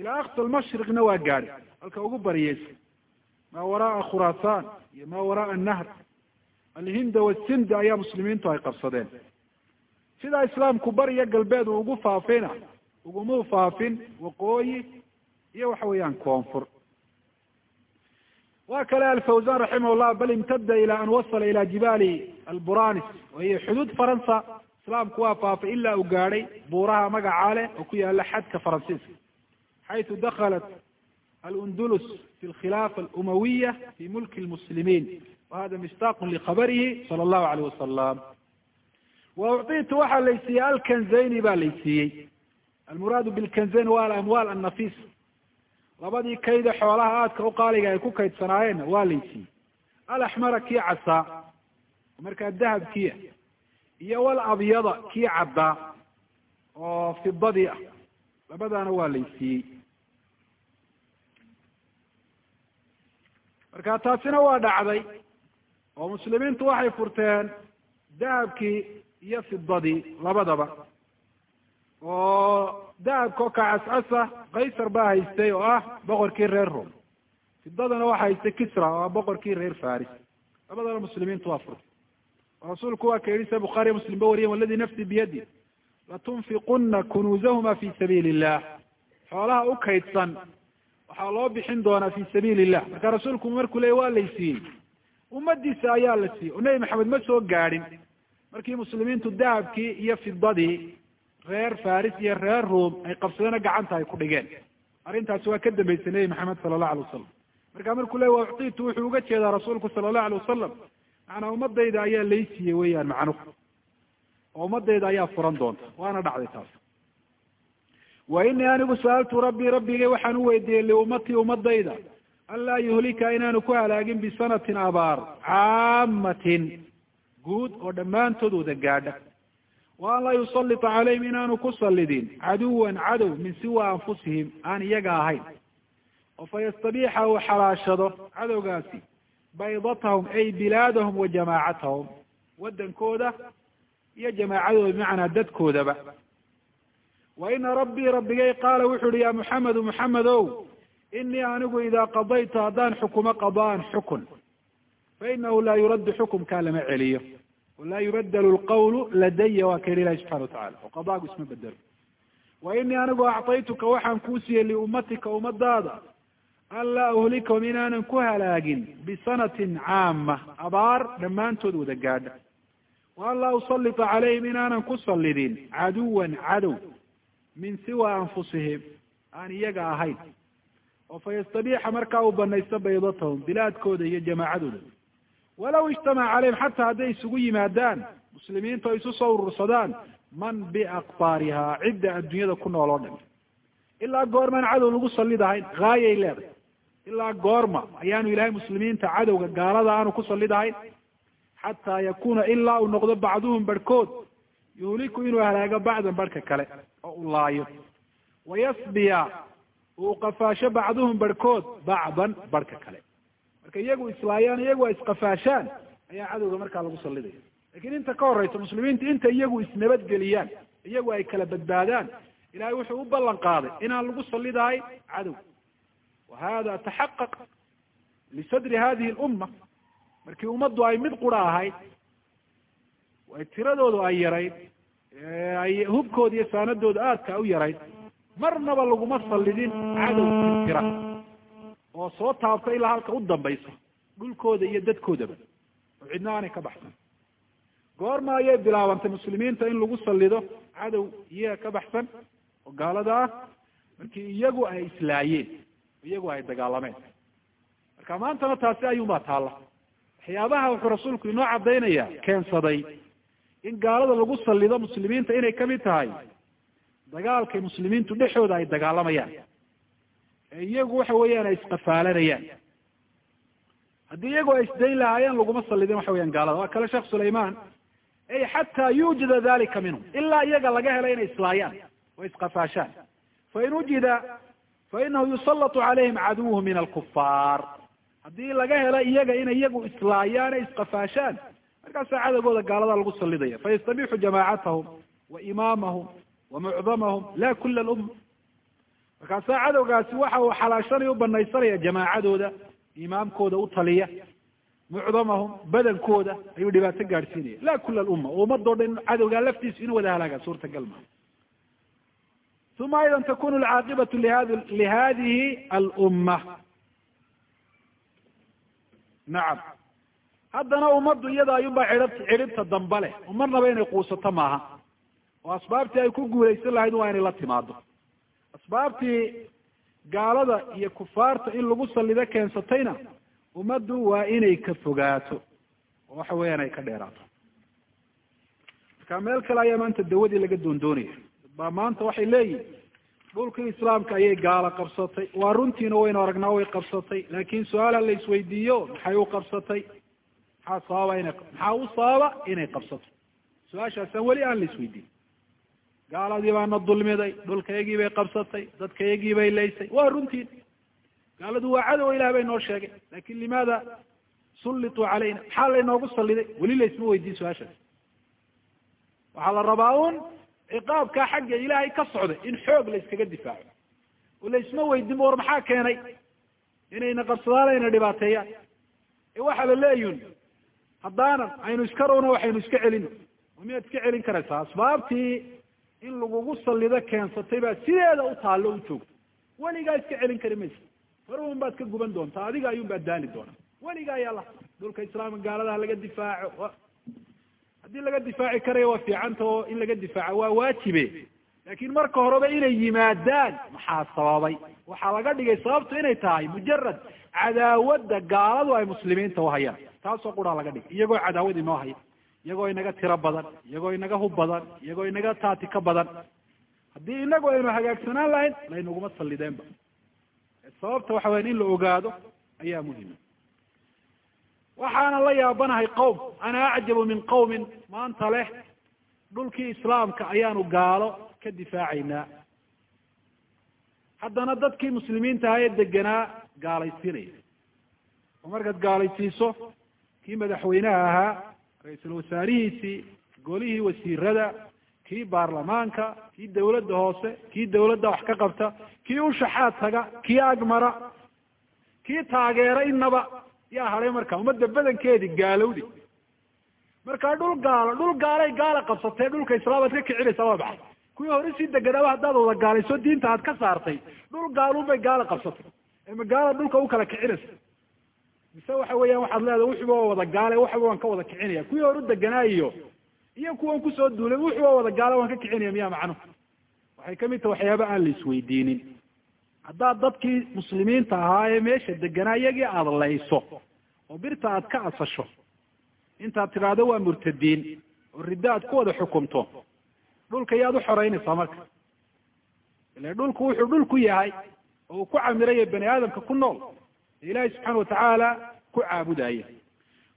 ilaa aqsa lmashriqna waa gaadhay halka ugu bariyeysa maa waraaa khuraasaan iyo maa waraaa nahr. Alhinda wasinda ayaa muslimiintu ay qabsadeen. Sidaa islaamku bariyo galbeed uu ugu faafina ugumuu faafin waqooyi iyo waxa weeyaan koonfur. Wa kale alfawzan raximah llah bal imtada ila an wasala ila jibaali alburanis wahiyo xuduud faransa islaamku waa faafay ilaa uu gaadhay buuraha magacaa leh oo ku yaalla xadka faransiiska xaytu dakhalat alundulus fi lkhilaafa alumawiya fi mulki lmuslimiin wahada mistaqun likhabarihi sala allahu alayh wasalam wa ucطitu waxaa laysiiyey alkanzayni baa laysiiyey almuraadu bilkanzayn wa alamwaal annafis labadii kayda xoolaha aadka u qaaliga ay ku kaydsanaayeenna waa laysiiyey alaxmara kii casaa markaa dahabkiia iyo wal abyada kii caddaa oo fidadii ah. Labadaana waa laysiiyey marka taasina waa dhacday oo muslimiintu waxay furteen dahabkii iyo fidadii labadaba. Oo dahabka oo kacascasa kaysar baa haystay oo ah boqorkii reer rom fidadana waxa haystay kisra oo ah boqorkii reer faris labadana muslimiintu waa furtay rasuulku waa ka yihi sida muslim ba wariyen waladi nafsi biyadi latunfiquna kunuuzahuma fi sabiili illah xoolaha u kaydsan waxaa loo bixin doonaa fi sabiili illah marka rasuulku markuu leey waa laysiiyey ummadiisa ayaa la siiyey oo nebi maxamed ma soo gaadhin. Markii muslimiintu dahabkii iyo fidadii reer faris iyo reer ruom ay qabsadena gacanta ay ku dhigeen. Arrintaasi waa ka dambeysay nebi maxamed sala allahu alay wasalam marka markuu le wa uctiitu wuxuu uga jeedaa rasuulku sala allahu alay wasalam macanaa ummadayda ayaa laysiiyey weeyaan macnuhu oo ummadayda ayaa furan doonta. Waana dhacday taas. Wa inii anigu sa'altu rabbii rabbigay waxaan u weydiiyey liummatii ummadayda an laa yuhlika inaanu ku halaagin bisanatin abaar caamatin guud oo dhammaantood wada gaadha. Wa an laa yusalita calayhim inaanu ku sallidin caduwan cadow min siwa anfusihim aan iyaga ahayn. Oo fa yastabiixa uu xalaashado cadowgaasi baydatahum ay bilaadahum wa jamaacatahum waddankooda iyo jamaacadooda bimacnaa dadkoodaba. Wa ina rabbii rabbigay qaala wuxu uhi ya muxamedu muxamedow inii anigu idaa qadaytu haddaan xukumo qadaan xukun. Fainahu laa yuraddu xukumkaa lama celiyo. Walaa yubadelu lqawlu ladaya waa ka yihi ilahi subxana watacala oo qadaagu isma bedelo. Wa inii anigu acطaytuka waxaan kuu siiyey liummatika ummadaada an laa uhlikahum inaanan ku halaagin bisanatin caama abaar dhammaantood wada gaadha. Wa an laa usalita calayhim inaanan ku sallidin caduwan cadow min siwa anfusihim. Aan iyaga ahayn. Oo fa yastabiixa markaa uu banaysto baydatahum bilaadkooda iyo jamaacadooda. Walaw ijtamaca calayhim xataa hadday isugu yimaadaan muslimiinta oo isu soo urursadaan man biakbaariha cidda adduunyada ku nool oo dhan ilaa goormaan cadow lagu sallidahayn haayay leedahay ilaa goorma. Ayaanu ilahay muslimiinta cadowga gaalada aanu ku sallidahayn xataa yakuna ilaa uu noqdo bacduhum barhkood. Yuhliku inuu halaago bacdan barhka kale oo u laayo. Wayasbiya uu qafaasho bacduhum barhkood bacdan barhka kale. Marka iyagu islaayaan iyagu ay isqafaashaan ayaa cadowga markaa lagu sallidaya laakiin inta ka horeysa muslimiinta inta iyagu isnabadgeliyaan iyagu ay kala badbaadaan ilahay wuxuu u ballan qaaday inaan lagu sallidahay cadow wa hada taxaqaq lisadri hadihi lumma markii ummaddu ay mid qura ahayd ay tiradoodu ay yarayd ay hubkooda iyo saanadooda aadka u yarayd marnaba laguma sallidin cadow tira oo soo taabta ilaa halka u dambaysa dhulkooda iyo dadkoodaba oo cidna aanay ka baxsan goorma ayay bilaabantay muslimiinta in lagu sallido cadow iyaga ka baxsan oo gaalada ah markii iyagu ay islaayeen iyagu ay dagaalameen. Marka maantana taasi ayuunbaa taalla. Waxyaabaha wuxuu rasuulku inoo caddaynaya keensaday in gaalada lagu sallido muslimiinta inay ka mid tahay. Dagaalkay muslimiintu dhexooda ay dagaalamayaan. Ee iyagu waxa weeyaan ay isqafaalanayaan. Haddii iyagu ay isdayn lahaayeen laguma sallidin waxa weyan gaalada. Waa kale sheekh sulayman ay xataa yuujida dalika minhum. Ilaa iyaga laga helo inay islaayaan oo isqafaashaan. Fain wujida fainahu yusallatu calayhim caduwuhu min alkufaar haddii laga helo iyaga inay iyagu islaayaan ay isqafaashaan markaasaa cadowgooda gaalada lagu sallidaya fayastabixu jamaacatahum wa imaamahum wa mucdamahum la kula lumma markaasaa cadowgaasi waxa uu xalaashanaya u banaysanaya jamaacadooda imaamkooda u taliya mucdamahum badankooda ayuu dhibaato gaadhsiinaya la kula lumma oo ummadoo dhan cadowgaa laftiisu inuu wada halaaga suurtagal maa ayda takunu alcaaqibatu lihadi lihadihi alumma nacam haddana ummaddu iyada ayunbaa cidhab cidhibta dambe leh marnaba inay quusato maaha oo asbaabtii ay ku guulaysan lahayd waa inay la timaado asbaabtii gaalada iyo kufaarta in lagu sallido keensatayna ummaddu waa inay ka fogaato oo waxa weeyaan ay ka dheeraato marka meel kale ayaa maanta dawadii laga doondoonaya baa maanta waxay leeyihiin dhulkii islaamka ayay gaalo qabsatay. Waa runtiina waynu aragnaa way qabsatay. Laakin su'aala la isweydiiyo maxay u qabsatay? Maxaa sababa inay maxaa u sababa inay qabsato su'aashaasaan weli aan la isweydiin. Gaaladii baana dulmiday dhulkayagii bay qabsatay dadkayagii bay laysay. Waa runtiin. Gaaladu waa cadow ilah bay noo sheegay. Lakin limaada sullituu calayna? Maxaa laynoogu salliday? Weli laysma weydiin su'aashaas. Waxaa la rabaa un ciqaabkaa xagga ilaahay ka socday in xoog la iskaga difaaco. Oo laysma weydin war maxaa keenay? Inayna qabsadaan ayna dhibaateeyaan ee waxaa la leeyun haddaanan aynu iska rowna waxaynu iska celino oo miyaad iska celin karaysaa? Asbaabtii in lagugu sallido keensatay baa sideeda u taallo u joogto. Weligaa iska celin kari maysa. Mar un baad ka guban doontaa adiga ayuun baad daali doonaa. Weliga ayaa la dhulka islaamka gaaladaha laga difaaco haddii laga difaaci karayo waa fiicanta oo in laga difaaco waa waajibe. Laakin marka horeba inay yimaadaan maxaa sababay? Waxaa laga dhigay sababtu inay tahay mujarad cadaawadda gaaladu ay muslimiinta uhayaan taasoo quraa laga dhigay. Iyagoo cadaawad inoo haya iyagoo inaga tiro badan iyagoo inaga hub badan iyagoo inaga taati ka badan. Haddii inagu aynu hagaagsanaan lahayn laynaguma sallideenba. Sababta waxa weyan in la ogaado ayaa muhima waxaana la yaabanahay qowm. Ana acjabu min qawmin maanta leh dhulkii islaamka ayaanu gaalo ka difaacaynaa. Haddana dadkii muslimiinta aha ee deganaa gaalaysiinaya. Oo markaad gaalaysiiso kii madaxweynaha ahaa ra'iisul wasaarihiisii golihii wasiirada kii baarlamaanka kii dawladda hoose kii dawladda wax ka qabta kii ushaxaad taga kii agmara kii taageera inaba yaa hadhay marka ummadda badankeedii gaalowdi. Markaa dhul gaalo dhul gaalay gaala qabsatee dhulka islaamaad ka kicinaysa waa baxay kuwii hore sii deganaaba haddaad wada gaalayso diinta aad ka saartay dhul gaalun bay gaala qabsatay. Ee magaala dhulka u kala kicinaysa. Mise waxa weeyaan waxaad leedahay wuxuba waa wada gaale waxba waan ka wada kicinaya. Kuwii hore u deganaayo iyo kuwan ku soo duulay wuxuba wada gaale waan ka kicinaya miyaa macnuhu waxay ka mid tahay waxyaaba aan la isweydiinin haddaad dadkii muslimiinta ahaa ee meesha deganaa iyagii aada layso oo birta aad ka asasho intaad tidhaahdo waa murtadiin oo riddo aad ku wada xukumto. Dhulka yaad u xoreynaysaa marka. Ile dhulku wuxuu dhul ku yahay oo uu ku camiraya bani aadamka ku nool. Ilahi subxaana watacaala ku caabudaya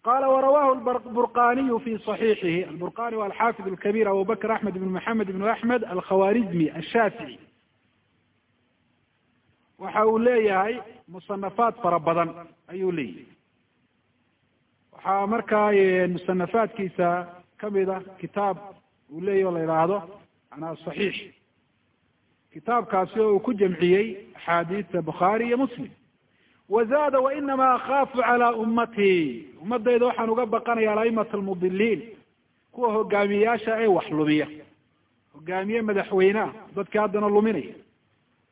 qala warawahu burqaniyu fi صaxiixihi alburqani wa alxafid alkabir abu bakr axmed ibn maxamed ibn axmed alkhawarizmi ashaafici waxa uu leeyahay musanafaat fara badan ayuu leeyahay. Waxaa markaa musanafaadkiisa ka mid a kitaab uu leeyahy o la idhaahdo manaa صaxiix kitaabkaasi oo uu ku jamciyey axaadiista bukhaari iyo muslim. Wazada wainama akaafu calaa ummatii ummadayda waxaan uga baqanaya alaimata almudiliin kuwa hogaamiyeyaasha ee wax lumiya. Hogaamiye madaxweyneah dadkii haddana luminaya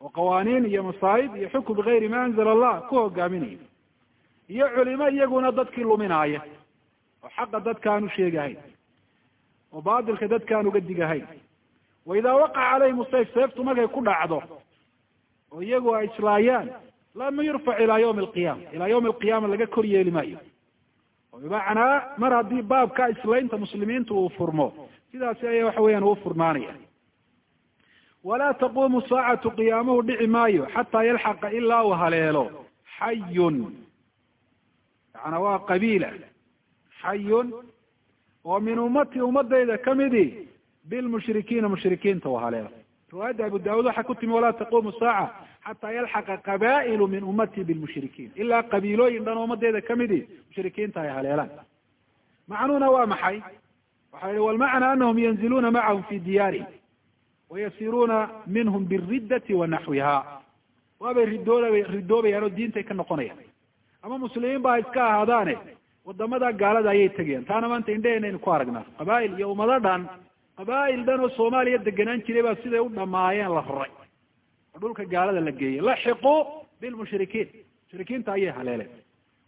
oo qawaaniin iyo masaa'ib iyo xukm bigayri ma anzala allah ku hogaaminaya iyo culimo iyaguna dadkii luminaaya oo xaqa dadka aan u sheegahayn oo baatilka dadka aan uga digahayn wa idaa waqaca calayhim sayf seeftu markay ku dhacdo oo iyagu ay islaayaan lam yurfac ilaa ywmi alqiyama ilaa ywmi alqiyama laga kor yeeli maayo. Oo bimacnaa mar haddii baabka islaynta muslimiintu uu furmo sidaasi ayaa waxa weeyaan uu furmaanaya walaa taqumu saacatu qiyaamuhu dhici maayo xataa yalxaqa ilaa uu haleelo. Xayun. Yaana waa qabiila. Xayun. Oo min ummati ummadayda kamidi bilmushrikiina mushrikiinta uu haleelo. Riwaayadda abu daawud waxaa ku timi walaa taqumu saaca xataa yalxaqa qabaa'ilu min ummati bilmushrikiin ilaa qabiilooyin dhan ummadeeda kamidi mushrikiinta ay haleelaan. Macnuhuna waa maxay? Waxa yihi walmacna anahum yanziluuna macahum fi diyaarihim wayasiruuna minhum biriddati wa naxwiha waabay ridooba ridoobayaan oo diintay ka noqonayaan ama muslimiin ba iska ahaadaane waddamada gaalada ayay tegayaan taana maanta indheheena aynu ku aragnaa qabaa'il iyo ummado dhan qabaa'il dhan oo soomaaliya deganaan jiray baa siday u dhamaayeen la raray oo dhulka gaalada la geeyey laxiquu bilmushrikiin mushrikiinta ayay haleeleen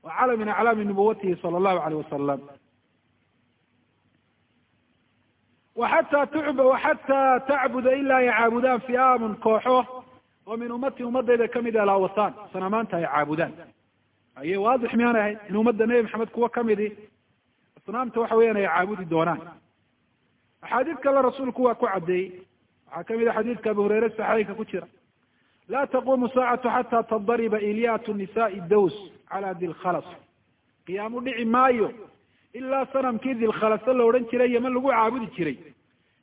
wa calam min aclaami nubuwatihi sala allahu alayh wasalam waxataa tucb waxataa tacbuda ilaa ay caabudaan fi'aamun kooxo oo min ummati ummadayda ka mid ah lawasaan sanamaanta ay caabudaan aye waadix miyaanay ahayd in ummadda nebi maxamed kuwa kamidi asnaamta waxa weeyaan ay caabudi doonaan axaadiid kale rasuulku waa ku caddeeyey waxaa ka mid a xadiidka abu hureyre saxeynka ku jira laa taqumu saacatu xataa tadariba ilyaatu nisaai daws cala dilkhalas qiyaam u dhici maayo ilaa sanamkii dilkhalasa la odhan jiray yeman lagu caabudi jiray.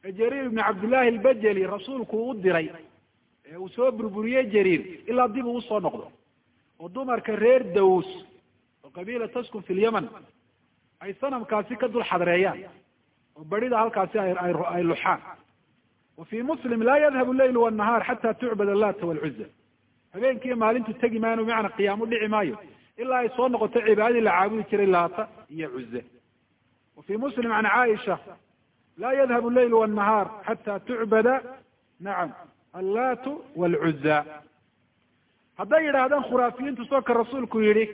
Ee jariir ibni cabdillahi albajeli rasuulku u diray ee uu soo burburiyey jariir ilaa dib uu u soo noqdo. Oo dumarka reer daws oo qabiila taskun fi lyaman ay sanamkaasi ka dul xadreeyaan oo barida halkaasi ay luxaan. Wa fi muslim laa yadhabu leyl wanahaar xata tucbad allata walcuza habeenkiiyo maalintu tegi maayo bimacna qiyaam dhici maayo ilaa ay soo noqoto cibaadadii la caabudi jiray laata iyo cuze fi muslim can caaisha laa yadhabu leyl wanahaar xata tucbada nacam allatu walcuza hadday yidhaahdaan khuraafiyiintu soo ka rasuulku yihi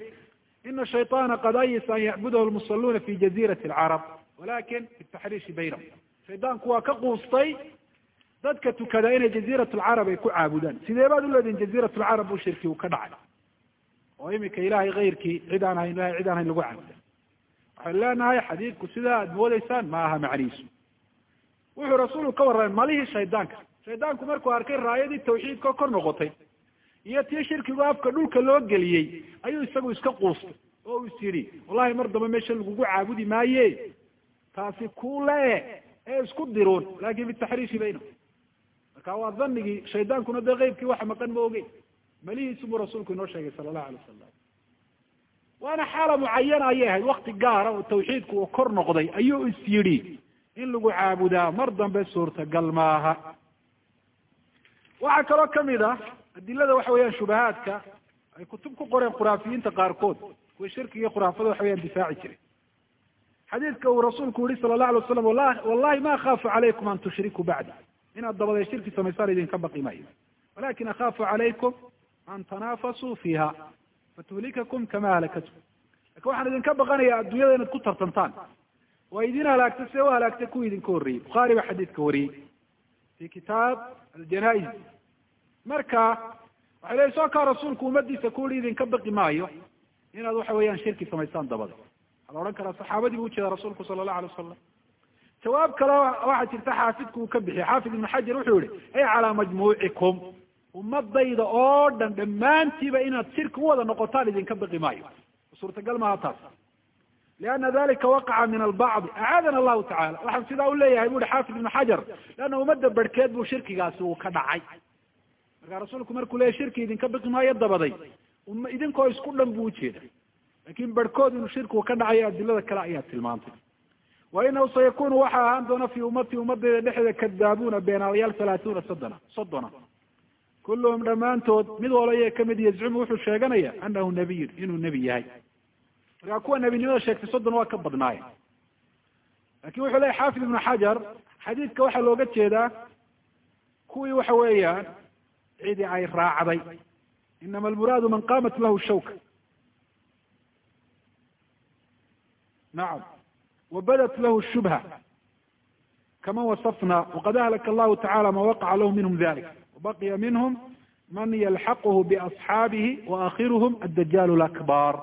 ina shayطaana qad ayisa an yacbudahu lmusaluuna fi jazirati alcarab walakin bitaxriishi baynahum shaydaanku waa ka quustay dadka tukada inay jaziirat lcarab ay ku caabudaan sidee baad uleedihin jaziirat lcarab buu shirki uu ka dhacay oo imika ilahay kayrkii cid aan hayn ilahay cid aan lagu caabuda waxaynu leenahay xadiidku sidaa aad moodeysaan ma aha macnihiisu. Wuxuu rasuulku ka warramay malihii shaydaanka. Shaydaanku markuu arkay raayadii tawxiidka kor noqotay iyo tii shirkigu afka dhulka loo geliyey ayuu isagu iska quustay oo is yidhi wallahi mar dambe meesha lagugu caabudi maaye. Taasi kule ee isku diruun laakin bitaxriishi baynahum marka waa dhanigii shaydaankuna dee keybkii waxa maqan ma ogeyn. Malihiisu buu rasuulku inoo sheegay sala allahu alay wasalam waana xaala mucayana ayay ahayd wakti gaara oo tawxiidku uu kor noqday ayuu is yidhi in lagu caabudaa mar dambe suurtagal maaha. Waxaa kaloo ka mid ah adilada waxa weeyaan shubahaadka ay kutub ku qoreen khuraafiyiinta qaarkood kuwa shirkiga iyo khuraafada waxa weyaan difaaci jiray. Xadiidka uu rasuulku yihi sala allahu alay waslam wallahi ma akhaafu calaykum an tushrikuu bacdi. Inaad dabaday shirki samaysaan idinka baqi maayo. Walakin akhaafu calaykum an tanaafasuu fiiha fatuhlikakum kama halakatkum laakiin waxaan idinka baqanaya adduunyada inaad ku tartantaan. Waa idin halaagta see u halaagtay kuwa idinka horreeyey. Bukhaari baa xadiidka wariyey. Fi kitaab aljanais marka waxay leyi soo kaa rasuulku ummadiisa kuuri idinka baqi maayo inaad waxa weeyaan shirki samaysaan dabada. Waxaa la odhan karaa saxaabadii buu ujeeda rasuulku sala allahu alay wasalam jawaab kale waxaa jirta xaafidku uu ka bixiyey. Xaafid ibnu xajar wuxuu yihi ay calaa majmuucikum ummadayda oo dhan dhammaantiiba inaad shirki u wada noqotaan idinka baqi maayo. Suurtagal maaha taas. Liana dalika waqaca min albacdi. Acaadana allahu tacala waxaan sidaa u leeyahay bu uhi xaafid ibnu xajar leanna ummadda barhkeed buu shirkigaasi uu ka dhacay. Marka rasuulku markuu leeyahy shirki idinka baqi maayo dabaday. Idinkoo isku dhan buu ujeeda laakiin barhkood inuu shirkigu ka dhacayo adilada kale ayaa tilmaantay. Wa inahu sayakunu waxaa ahaan doona fi ummati ummadayda dhexdeeda kadaabuuna beenaalayaal halaathuuna soddona soddona kulluhum dhammaantood mid walaya ka mid yazcumu wuxuu sheeganaya anahu nabiyun inuu nebi yahay. Markaa kuwa nebinimada sheegtay soddon waa ka badnaaye laakiin wuxuu leyahy xaafid ibnu xajar xadiidka waxaa looga jeedaa kuwii waxa weeyaan cidi ay raacday. Inama almuraadu man qamat lahu shawka. Nacam wabadat lahu shubha. Kama wasafna waqad ahlaka allahu tacala ma waqaca lahu minhum dalik wabaqiya minhum man yalxaquhu biasxaabihi waakhiruhum addajaal lakbar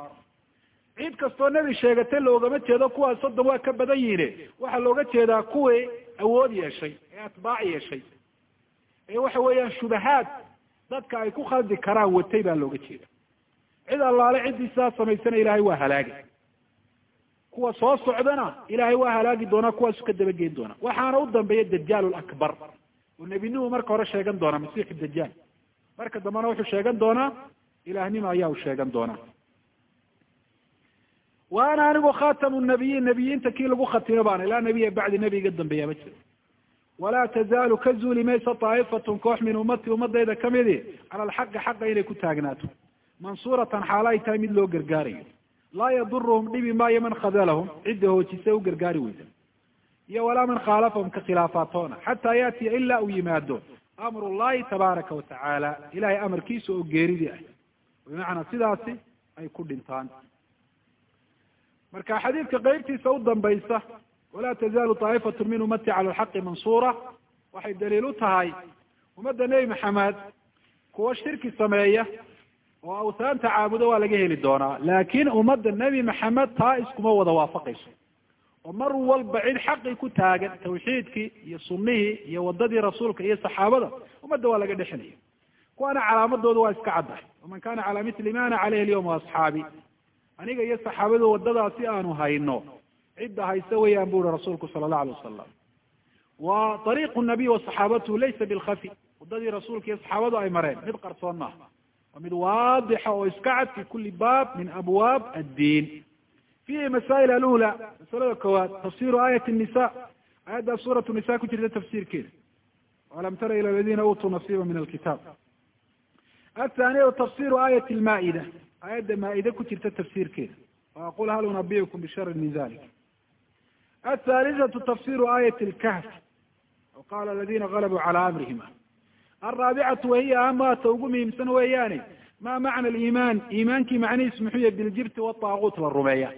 cid kastoo nebi sheegatay loogama jeedo kuwaas soddon waa ka badan yihiine waxaa looga jeedaa kuwii awood yeeshay ee atbaac yeeshay ee waxa weeyaan shubahaad dadka ay ku khaldi karaan watay baa looga jeeda cid allaale ciddii sidaa samaysana ilahay waa halaagi kuwa soo socdana ilahay waa halaagi doonaa kuwaasu ka dabageyn doona waxaana u dambeeya dajaal lakbar oo nebinimu marka hore sheegan doonaa masiixu dajaal marka dambena wuxuu sheegan doonaa ilahnimo ayaa u sheegan doonaa. Wa ana anigu khatamu nabiyiin nebiyiinta kii lagu khatimo baana ilaa nebiya bacdi nebiga dambeeya ma jiro. Walaa tazaalu ka zuuli maysa daa'ifatun koox min ummati ummadayda kamidi cala alxaqi xaqa inay ku taagnaato mansuuratan xaalo ay tahay mid loo gargaarayo. Laa yaduruhum dhibi maayo man khadalahum cidda hoojisa u gargaari weyda iyo walaa man khaalafahum ka khilaafaatoona xataa yaatiya ilaa uu yimaado. Amru llahi tabaaraka watacaala ilahay amarkiisa oo geeridii ah. Bimacnaa sidaasi ay ku dhintaan. Marka xadiidka qeybtiisa u dambaysa walaa tazaalu daa'ifatu min ummati cala alxaqi mansuura waxay daliil u tahay ummadda nebi maxamed kuwa shirki sameeya oo awtaanta caabudo waa laga heli doonaa. Laakin ummadda nebi maxamed taa iskuma wada waafaqayso oo mar walba cid xaqii ku taagan tawxiidkii iyo sunnihii iyo wadadii rasuulka iyo saxaabada ummadda waa laga dhexinaya kuwaana calaamadooda waa iska caddahay. Waman kana calaa mitli ma ana caleyhi waasxaabi aniga iyo saxaabadu wadadaasi aanu hayno cidda hayse weeyaan bu uri rasuulku sala allahu alay wasalam wa ariiqu nabiy wasaxaabatuhu laysa bilkhafi. Wadadii rasuulka iyo saxaabadu ay mareen mid qarsoon maaha. Waa mid waadixa oo iska cad fi kuli baab min abwaab addiin fihi masaa'il alula masalada koowaad tafsiru aayat nisa aayaddaa suuratu nisa ku jirta tafsiirkeeda. Alam tara ila aladiina uutuu nasiiba min alkitaab. Athaaniyatu tafsiru aayat lmaa'ida aayadda maa-ide ku jirta tafsiirkeeda. Waaqul hal unabiukum bisharin min dalik athalisatu tafsiru aayat lkahf qala aladina galabuu cala amrihima. Alraabicatu wahiya amaata ugu muhiimsan weeyaane ma macna aliimaan? Iimaankii macnihiisu muxuu yahy biljibti wataaguut la rumeeya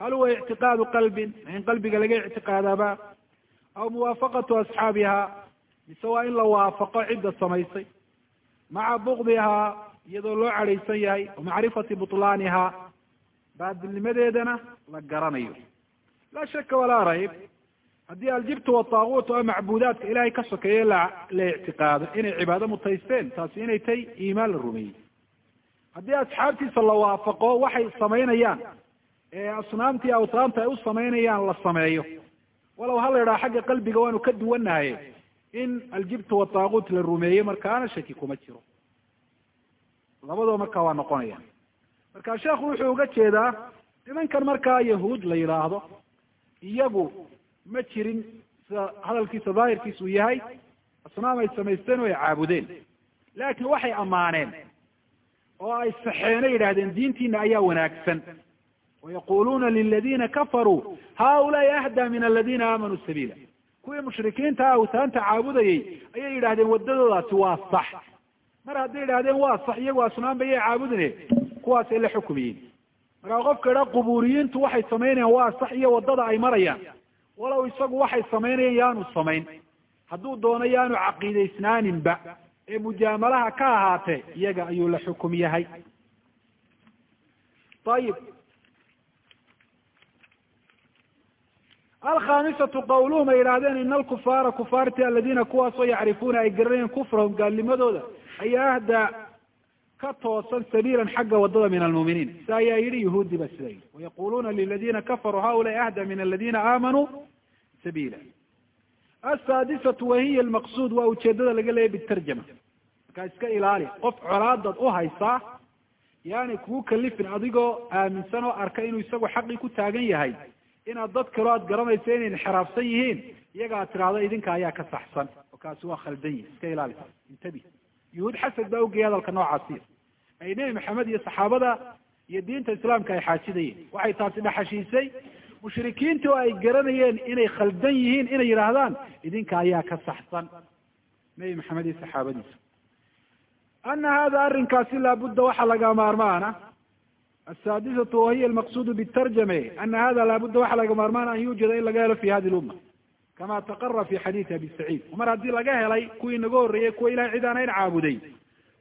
hal huwa ictiqaadu qalbin in qalbiga laga ictiqaadaaba aw muwaafaqatu asxaabiha mise waa in la waafaqo cidda samaysay maca bukdihaa iyadoo loo cadhaysan yahay wa macrifati butlaaniha baadilnimadeedana la garanayo laa shaka walaa rayb haddii aljibtu wataaguut oo macbuudaadka ilahay ka sokeeye la la ictiqaado inay cibaado mutaysteen taasi inay tahay iimaan la rumeeyey haddii asxaabtiisa la waafaqo waxay samaynayaan ee asnaamtii awtaanta ay u samaynayaan la sameeyo. Walow ha la idhaha xagga qalbiga waanu ka duwanahay in aljibtu wataaguut la rumeeyey markaana shaki kuma jiro. Labadoo markaa waa noqonaya marka sheekhu wuxuu uga jeedaa nimankan markaa yahuud la yidhaahdo iyagu ma jirin sida hadalkiisa daahirkiisa uu yahay asnaam ay samaysteen oo ay caabudeen. Laakiin waxay ammaaneen oo ay saxeeno yidhahdeen diintiina ayaa wanaagsan wayaquluuna liladina kafaruu haulaai ahdaa min aladina aamanuu sabiila kuwii mushrikiinta awtaanta caabudayay ayay yidhahdeen wadadoodaasi waa sax mar hadday yidhahdeen waa sax iyagu asnaam bayay caabudine kuwaasay la xukumiyiin markaa qofka idha qubuuriyiintu waxay samaynayaan waa sax iyo waddada ay marayaan walow isagu waxay samaynayaan yaanu samayn hadduu doono yaanu caqiidaysnaaninba ee mujaamalaha ka ahaatee iyaga ayuu la xukum yahay ayib alkhamisatu qawluhum ay yidhahdeen ina alkufaara kufaarti aladiina kuwaasoo yacrifuuna ay garanayeen kufrahum gaalnimadooda ayaa ahdaa ka toosan sabiilan xagga waddada min almuuminiin sa ayaa yidhi yahuudi ba sida yidhi wayaquluuna liladina kafaruu haulaai ahda min aladina aamanuu sabiila asaadisatu wahiya almaqsuud waa ujeedada laga leeyahy bitarjama markaa iska ilaali qof colaadad u haysaa yaani kugu kalifin adigoo aaminsan oo arka inuu isagu xaqii ku taagan yahay inaad dad kaloo aad garanayso inay inxiraafsan yihiin iyaga aad tidhaahdo idinka ayaa ka saxsan. Oo kaasi waa khaldan yihi iska ilaali intabi yuhuud xasad baa ugeyay hadalka noocaasiya ay nebi maxamed iyo saxaabada iyo diinta islaamka ay xaajidayeen. Waxay taasi dhaxashiisay mushrikiinta oo ay garanayeen inay khaldan yihiin inay yidhaahdaan idinka ayaa ka saxsan. Nebi maxamed iyo saxaabadiisa. Ana hada arrinkaasi laabudda waxaa laga maarmaana asaadisatu wahiya almaqsuudu bitarjame ana hada laabudda waxaa laga maarmaana an yuujada in laga helo fi hadi lumma kama taqara fi xadiidi abi saciid mar haddii laga helay kuwii naga horreeyey kuwa ilahay cid aanayn caabuday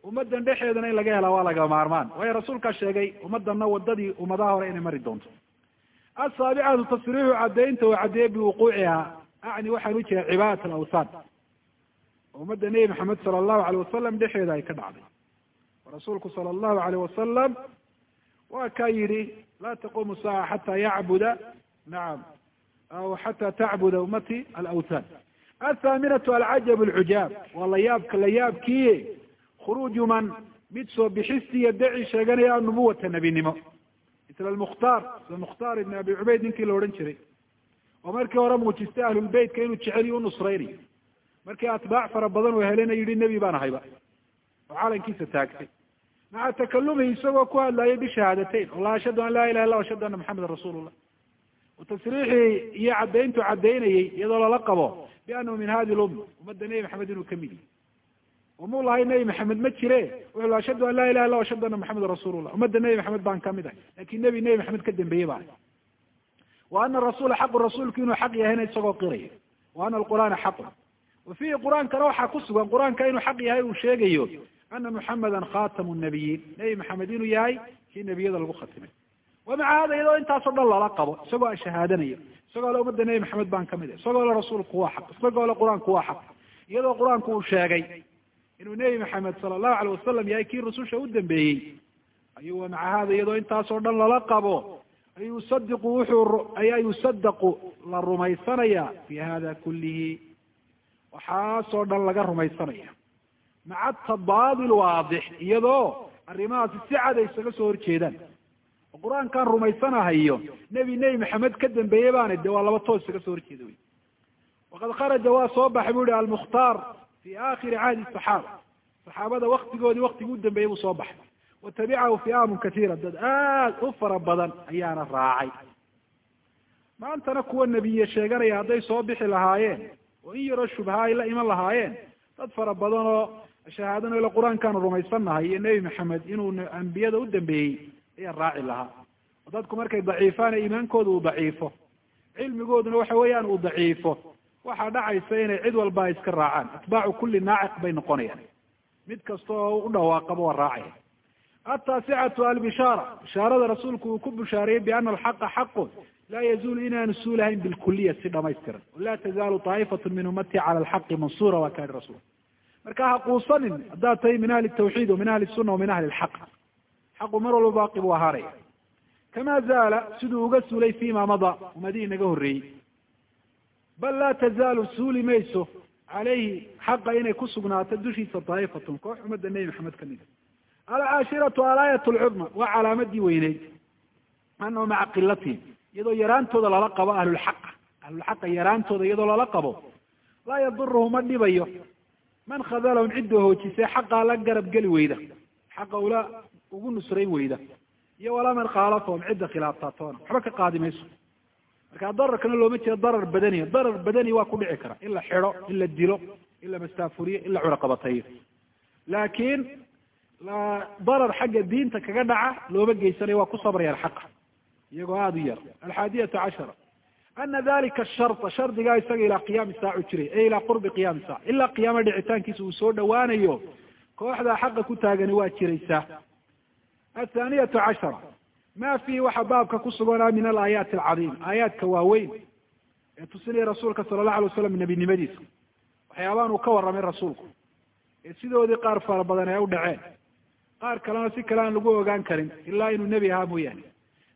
ummadan dhexeedana in laga helaa waa laga maarmaan waayo rasuulkaa sheegay ummadana wadadii ummadaha hore inay mari doonto asaabicatu tasriixu caddaynta uu caddeeyey biwuquuciha acni waxaan u jeeda cibaadat alawsaan ummadda nebi maxamed sala allahu alayh wasalam dhexeeda ay ka dhacday rasuulku sala allahu alayh wasalam waa kaa yidhi laa taquumu saaca xataa yacbuda. Nacam aw xata tacbuda ummati alawthan. Athaaminatu alcajab alcujaab waa layaabka layaabkii khuruuju man mid soo bixistiiyo daci sheeganaya anubuwata nebinimo. Misla almukhtaar sida mukhtaar ibn abi cubayd ninkii la odhan jiray. Oo markii hore muujistay ahlulbeytka inuu jeceliyo u nusraynayo markii atbaac fara badan uu helena yidhi nebi baan ahayba. Oo calankiisa taagtay maca takalumihi isagoo ku hadlayay bishahaadateyn la ashhadu an laa ilaha illa ashhadu anna maxamedan rasuulullah. Tasriixii iyo caddayntu caddaynayey iyadoo lala qabo bianahu min hadi lum ummadda nebi maxamed inuu ka mid yahy umuu lahay nebi maxamed ma jire wuxuu ashhadu an laa ilaha illa ashhadu anna maxamedan rasuulullah. Ummadda nebi maxamed baan ka mid ahay laakiin nebi nebi maxamed ka dambeeyey baa wa ana rasula xaqu rasuulku inuu xaq yahayna isagoo qiraya. Wa ana alqur'aana xaqun. Wa fiihi qur'aankana waxaa ku sugan qur'aanka inuu xaq yahay uu sheegayo ana muxamedan khatamu nabiyiin nebi maxamed inuu yahay kii nebiyada lagu khatimay wamaca hada iyadoo intaasoo dhan lala qabo isagoo shahaadanaya isagoo le ummadda nebi maxamed baan ka mid ah isagoo le rasuulku waa xaq isagoo le qur'aanku waa xaq iyadoo qur'aanku uu sheegay inuu nebi maxamed sala allahu alayh wasalam yahay kii rususha u dambeeyey ayuu wamaca hada iyadoo intaasoo dhan lala qabo ayusadiqu wuxuu ayaa yusadaqu la rumaysanaya fi hada kullihi waxaasoo dhan laga rumaysanaya maca tabaadil waadix iyadoo arrimahaasi si cad ay isaga soo horjeedaan. Oo qur'aankaan rumaysanahayo nebi nebi maxamed ka dambeeyey baana de waa laba toos isaga soo horjeeda wey waqad kharaja waa soo baxay bu ihi almukhtaar fi aakhiri cahdi saxaaba saxaabada waktigoodii waktigii u dambeeyey buu soo baxay wa tabicahu fi'aamun katiira dad aad u fara badan ayaana raacay. Maantana kuwa nebiye sheeganaya hadday soo bixi lahaayeen oo in yaroo shubha ay la iman lahaayeen dad fara badan oo shahaadano ila qur'aankaanu rumaysannahay iyo nebi maxamed inuu ambiyada u dambeeyey ayaa raaci lahaa. Oo dadku markay daciifaan ee iimaankooda uu daciifo. Cilmigooduna waxa weeyaan uu daciifo. Waxaa dhacaysa inay cid walba iska raacaan. Atbaacu kulli naaciq bay noqonayaan. Mid kasta oo u dhawaaqaba waa raacaya ataasicatu albishaara. Bishaarada rasuulku uu ku bushaariyey biana alxaqa xaqun. Laa yazuulu inaanu suulahayn bilkuliya si dhamaystiran. Laa tazaalu taa'ifatu min ummatii cala alxaqi mansuura waa kaani rasuul marka ha quusanin haddaad tahay min ahli tawxiid wa min ahli sunna wa min ahli lxaq xaqu mar walba baaqi buu ahaanaya kama zaala siduu uga suulay fima mada ummadihii naga horreeyey. Bal laa tazaalu suuli mayso calayhi xaqa inay ku sugnaato dushiisa daa'ifatun koox ummadda nebi maxamed ka mida alcaashiratu alaayat lcudma waa calaamadii weyneyd. Annahu maca qilatihim iyadoo yaraantooda lala qabo ahlulxaqa ahlulxaqa yaraantooda iyadoo lala qabo laa yaduruhu ma dhibayo man khadalahum cidda hoojisay xaqaa la garab geli weyda. Xaqa ula ugu nusrayn weyda. Iyo walaa man khaalafahum cidda khilaaftaatoona waxba ka qaadi mayso. Marka dararkana looma jeedo darar badaniya. Darar badani waa ku dhici kara. In la xido in la dilo in la mastaafuriyo in la curaqabatayo laakiin darar xagga diinta kaga dhaca looma geysanayo waa ku sabrayaan xaqa. Iyagoo aada u yar. Alxaadiyatu cashara ana dalika sharta shardigaa isaga ilaa qiyaami saacu jiray e ilaa qurbi qiyaami saac ilaa qiyaama dhicitaankiisa uu soo dhawaanayo kooxdaa xaqa ku taagani waa jiraysaa athaaniyatu cashara ma fiihi waxa baabka ku suganaa min alaayaati alcadiim aayaadka waaweyn ee tusinaya rasuulka sala allahu alay waslam nebinimadiisa waxyaabahan uu ka warramay rasuulku ee sidoodii qaar fara badan ay u dhaceen qaar kalena si kale aan lagu ogaan karin ilaa inuu nebi ahaa mooyaane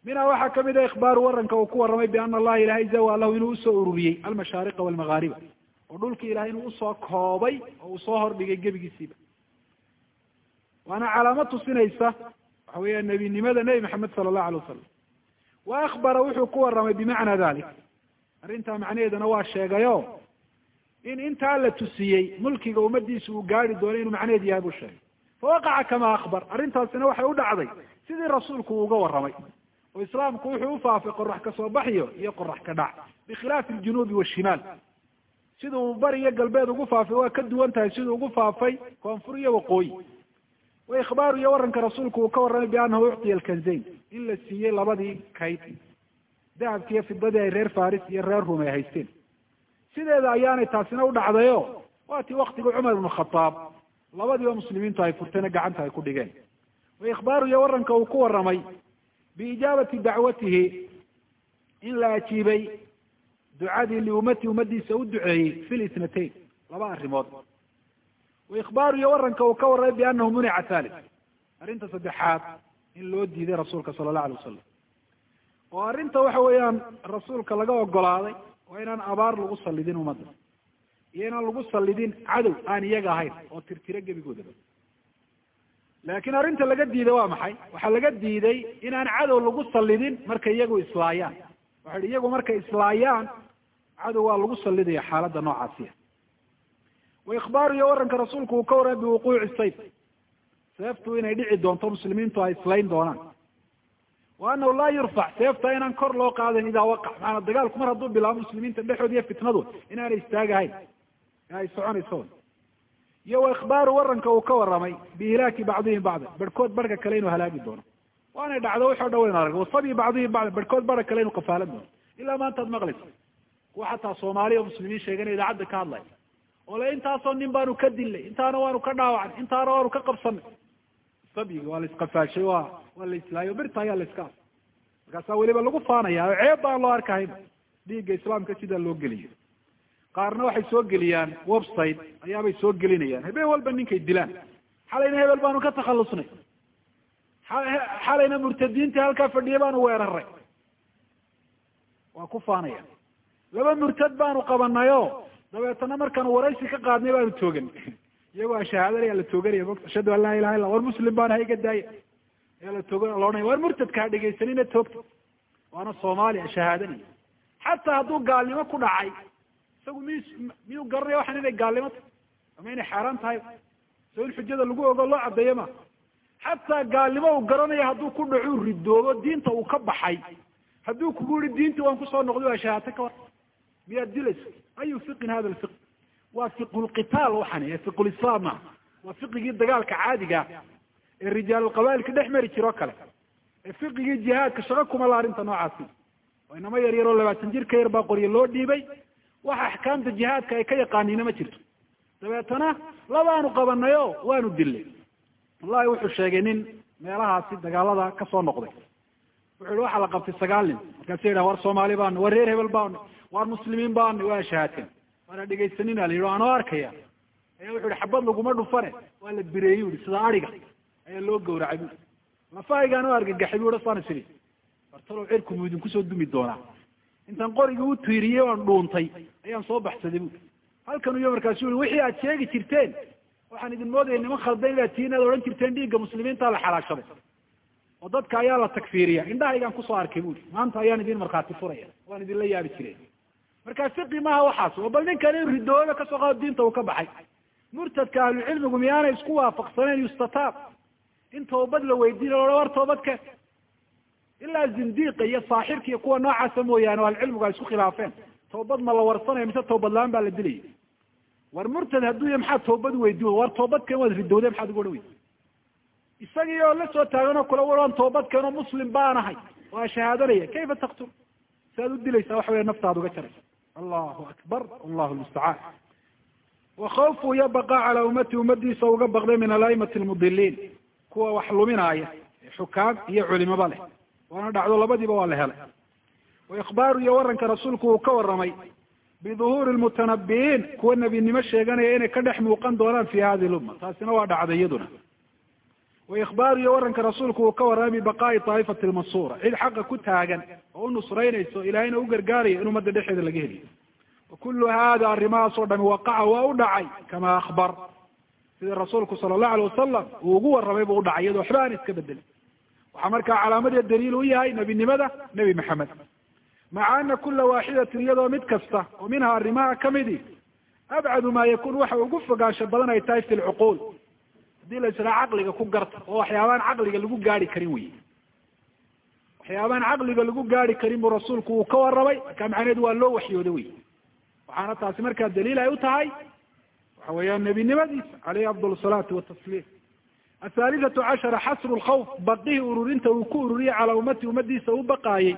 minha waxaa ka mid a ikhbaaru waranka uu ku warramay biana allaha ilahay zawa lahu inuu u soo ururiyey almashaariqa walmagaariba oo dhulkii ilahay inuu u soo koobay oo uu soo hordhigay gebigiisiiba. Waana calaamad tusinaysa waxa weya nebinimada nebi maxamed sala allahu alay wasalam wa akbara wuxuu ku warramay bimacna dalik arrintaa macnaheedana waa sheegayo in intaa la tusiyey mulkiga ummadiisa uu gaari doono inuu macnaheed yahay buu sheegay. Fawaqaca kama akbar arrintaasina waxay u dhacday. Sidii rasuulku uu uga warramay oo islaamku wuxuu ufaafay qorax ka soo baxyo iyo qorax ka dhac bikhilaafi aljunuubi washimaal siduu bari iyo galbeed ugu faafay waa ka duwan tahay siduu ugu faafay koonfur iyo waqooyi. Wa ikhbaaru iyo waranka rasuulku uu ka warramay biannahu uctiya alkanzayn in la siiyey labadii kayd dahabki iyo fidadii ay reer faris iyo reer rum ay haysteen. Sideeda ayaanay taasina u dhacdayo waa tii cumar ibnu khataab labadiiba muslimiintu ay furtayna gacanta ay ku dhigeen. Wa ikhbaaru iyo waranka uu ku warramay biijaabati dacwatihi in la ajiibay ducadii liummati ummadiisa u duceeyey fi litnatayn laba arrimood. Wa ikhbaaru iyo waranka uu ka warramay biannahu munica thalith arrinta saddexaad in loo diiday rasuulka sala allahu alay wasalam oo arrinta waxa weeyaan rasuulka laga ogolaaday waa inaan abaar lagu sallidin ummadda iyo inaan lagu sallidin cadow aan iyaga ahayn oo tirtiro gebigoodaba laakiin arrinta laga diiday waa maxay? Waxaa laga diiday inaan cadow lagu sallidin markay iyagu islaayaan. Waxa hi iyagu markay islaayaan cadow waa lagu sallidaya xaaladda noocaasiya. Wa ikhbaaru iyo waranka rasuulku uu ka warramay biwuquuci sayf. Seeftu inay dhici doonto muslimiintu ay islayn doonaan. Wa anahu laa yurfac seefta inaan kor loo qaadayn idaa waqac maana dagaalku mar hadduu bilaabo muslimiinta dhexood iyo fitnadu inaanay istaagahayn ee ay soconayso iyo wa ikhbaaru waranka uu ka warramay bihilaaki bacdihim bacda barhkood barhka kale inuu halaagi doono. Waanay dhacdo waxoo dhan waynu arag wasabi bacdihim bacda barhkood barha kale inuu kafaalan doono. Ilaa maantaad maqlaysa. Kuwa xataa soomaaliya oo muslimiin sheeganaya idaacadda ka hadlaya oo le intaasoo nin baanu ka dilnay intaana waanu ka dhaawacnay intaana waanu ka qabsanay. Sabyiga waa la iskafaashay wa waa la islaayo birta ayaa la iska markaasaa weliba lagu faanaya oo ceeb baan loo arkahayn. Dhiigga islaamka sidaa loo geliyo qaarna waxay soo geliyaan website ayaabay soo gelinayaan. Habeen walba ninkay dilaan. Xalayna hebel baanu ka takhalusnay xalayna murtadiintii halkaa fadhiya baanu weeraray waa ku faanaya laba murtad baanu qabanayo dabeetana markaanu waraysi ka qaadnay baanu toogan. Iyagoo a shahaadanayaa la tooganaya mota ashhadu an laa ilaha illa war muslim baana ha iga daaya. Ayaa la toogan laodhanaya war murtadka ha dhegaysanina toogta. Waana soomaaliya shahaadanaya xataa hadduu gaalnimo ku dhacay isagu mi miyuu garanaya waxaan inay gaalnimo tahay ama inay xaaraan tahay? So in xujada lagu ogo loo caddeeyo ma? Xataa gaalnimo uu garanayo hadduu ku dhacuu ridoobo diinta uu ka baxay. Hadduu kugu yihi diinta waan ku soo noqday waa shahaate ka war. Miyaad dilaysa ayu fiqin hada lfiq waa fiqulqitaal waxani ee fiqulislaam maa waa fiqigii dagaalka caadiga ee rijaalulqaba'ilka dhex mari jiro kale. Ee fiqigii jihaadka shaqo kuma la arrinta noocaasi. Oo inamo yar yaroo labaatan jir ka yar baa qoryo loo dhiibay waxa axkaamta jihaadka ay ka yaqaaniina ma jirto. Dabeetana labaanu qabanay o waanu dilnay wallahi wuxuu sheegay nin meelahaasi dagaalada ka soo noqday. Wuxu yihi waxaa la qabtay sagaal nin. Markaasa yidhah war soomaali baana war reer hebel baana war muslimiin baana waa shahaadeen waana dhegaysanina la yidhi anoo arkaya. Ayaa wuxu yihi xabad laguma dhufane waa la bireeyey uhi sida ariga ayaa loo gawracay bu lafahaygaan u argagaxay bu saan is idhi bartalow cirku muu idinku soo dumi doonaa intaan qorigii u tiiriyey oan dhuuntay ayaan soo baxsaday bu halkan iyo markaasu ui wixii aad sheegi jirteen waxaan idin moodaya niman khaldan inaad tii inaad odhan jirteen dhiigga muslimiinta la xalaashaday oo dadka ayaa la takfiiriya indhahaygaan ku soo arkay bui maanta ayaan idin markhaati furaya. Waan idinla yaabi jireen. Marka fiqi maaha waxaas oo bal ninkan in ridooba ka soo qaado diinta uu ka baxay. Murtadka ahlucilmigu miyaanay isku waafaqsaneen yustataab in toobad la weydiina loha war toobadke ilaa zindiiqa iyo saaxirka iyo kuwa noocaasa mooyaane o ahlucilmigu ay isku khilaafeen. Toobad ma la warsanaya mise toobad la'aan baa la dilaya war murtad hadduu ya maxaad toobad weydi war toobadkeen waad ridowde maxaad ugu odhan weydi isagii oo la soo taagan oo kula waran toobadkeen oo muslim baanahay waa shahaadanaya kayfa taktul si aad u dilaysaa waxa weya naftaada uga jaraysa. Allahu akbar allahu lmustacaan wakawfu iyo baqa calaa ummati ummadiisa uga baqday min alaimati almudiliin kuwa wax luminaaya xukaam iyo culimaba leh waana dhacdo labadiiba waa la helay. Waikbaaru iyo waranka rasuulku uu ka waramay biduhuuri lmutanabiyiin kuwa nebinimo sheeganaya inay ka dhex muuqan doonaan fi hadi lumma taasina waa dhacday iyaduna. Waikbaaru iyo waranka rasuulku uu ka warramay bibaqaai taa'ifati lmansuura cid xaqa ku taagan oo u nusraynayso ilahayna u gargaaraya in ummadda dhexeeda laga heliyo wakulu hada arrimahaas oo dhami waqaca waa u dhacay kama akbar sida rasuulku sala allahu alay wasalam uu ugu warramay buu udhacay iyado waxba aan iska bedelin waxaa markaa calaamadiyo daliil u yahay nebinimada nebi maxamed. Maca ana kula waaxidatin iyadoo mid kasta oo minha arrimaha kamidi abcadu ma yakun waxa ugu fogaansho badan ay tahay fi lcuquul haddii la israa caqliga ku garta oo waxyaabaan caqliga lagu gaari karin wey waxyaabaan caqliga lagu gaari karin buu rasuulku uu ka warramay marka macnaheedu waa loo waxyooda wey waxaana taasi markaa daliil ay u tahay waxa weeyaan nebinimadiisa caleyhi afdal salaatu watasliim athaalithatu cashara xasru lkhawf baqihii ururinta uu ku ururiyey calaa ummati ummadiisa u baqaayey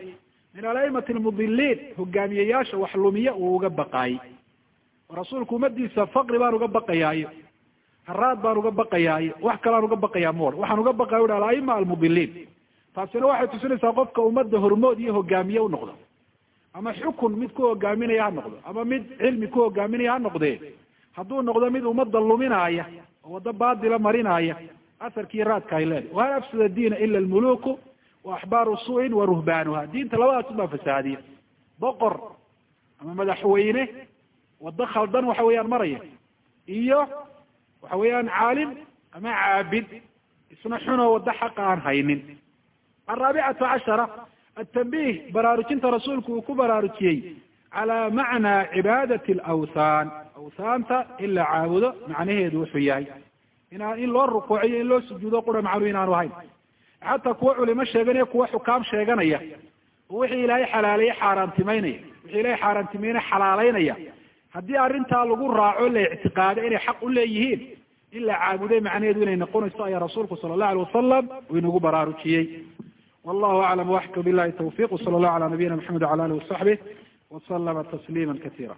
min alaimati almudiliin hogaamiyeyaasha wax lumiya uu uga baqaayey rasuulku ummadiisa faqri baan uga baqayaayo haraad baan uga baqayaayo wax kalaan uga baqayaa moor waxaan uga baqaya u alaima almudiliin taasina waxay tusinaysaa qofka ummadda hormood iyo hogaamiye u noqdo ama xukun mid ku hogaaminaya ha noqdo ama mid cilmi ku hogaaminaya ha noqdee hadduu noqdo mid ummadda luminaaya oo waddo baadila marinaaya asarkii raadka ay leedahay. Wahal afsada diina ila almuluku wa axbaaru su'in wa ruhbaanuha diinta labadaas unbaa fasaadiya. Boqor ama madaxweyne waddo khaldan waxa weeyaan maraya. Iyo waxa weeyaan caalim ama caabid. Isna xunoo waddo xaqa aan haynin. Alraabicatu cashara atanbih baraarujinta rasuulku uu ku baraarujiyey calaa macnaa cibaadati alawthaan. Awthaanta in la caabudo macnaheedu wuxuu yahay inaan in loo rukuuciyo in loo sujuudo qura macnu inaanu ahayn. Xataa kuwa culimo sheeganaya kuwa xukaam sheeganaya. Oo wixii ilaahay xalaaleeye xaaraantimeynaya wixii ilahay xaaraantimeynaya xalaaleynaya haddii arrintaa lagu raaco la ictiqaado inay xaq u leeyihiin in la caabuday macnaheedu inay noqonayso ayaa rasuulku sala allahu alay wasalam uu inagu baraarujiyey. Wallahu aclam waxka billahi tawfiq wsala allahu ala nabiyina maxamed wala alih wasaxbih waslama tasliima kasiira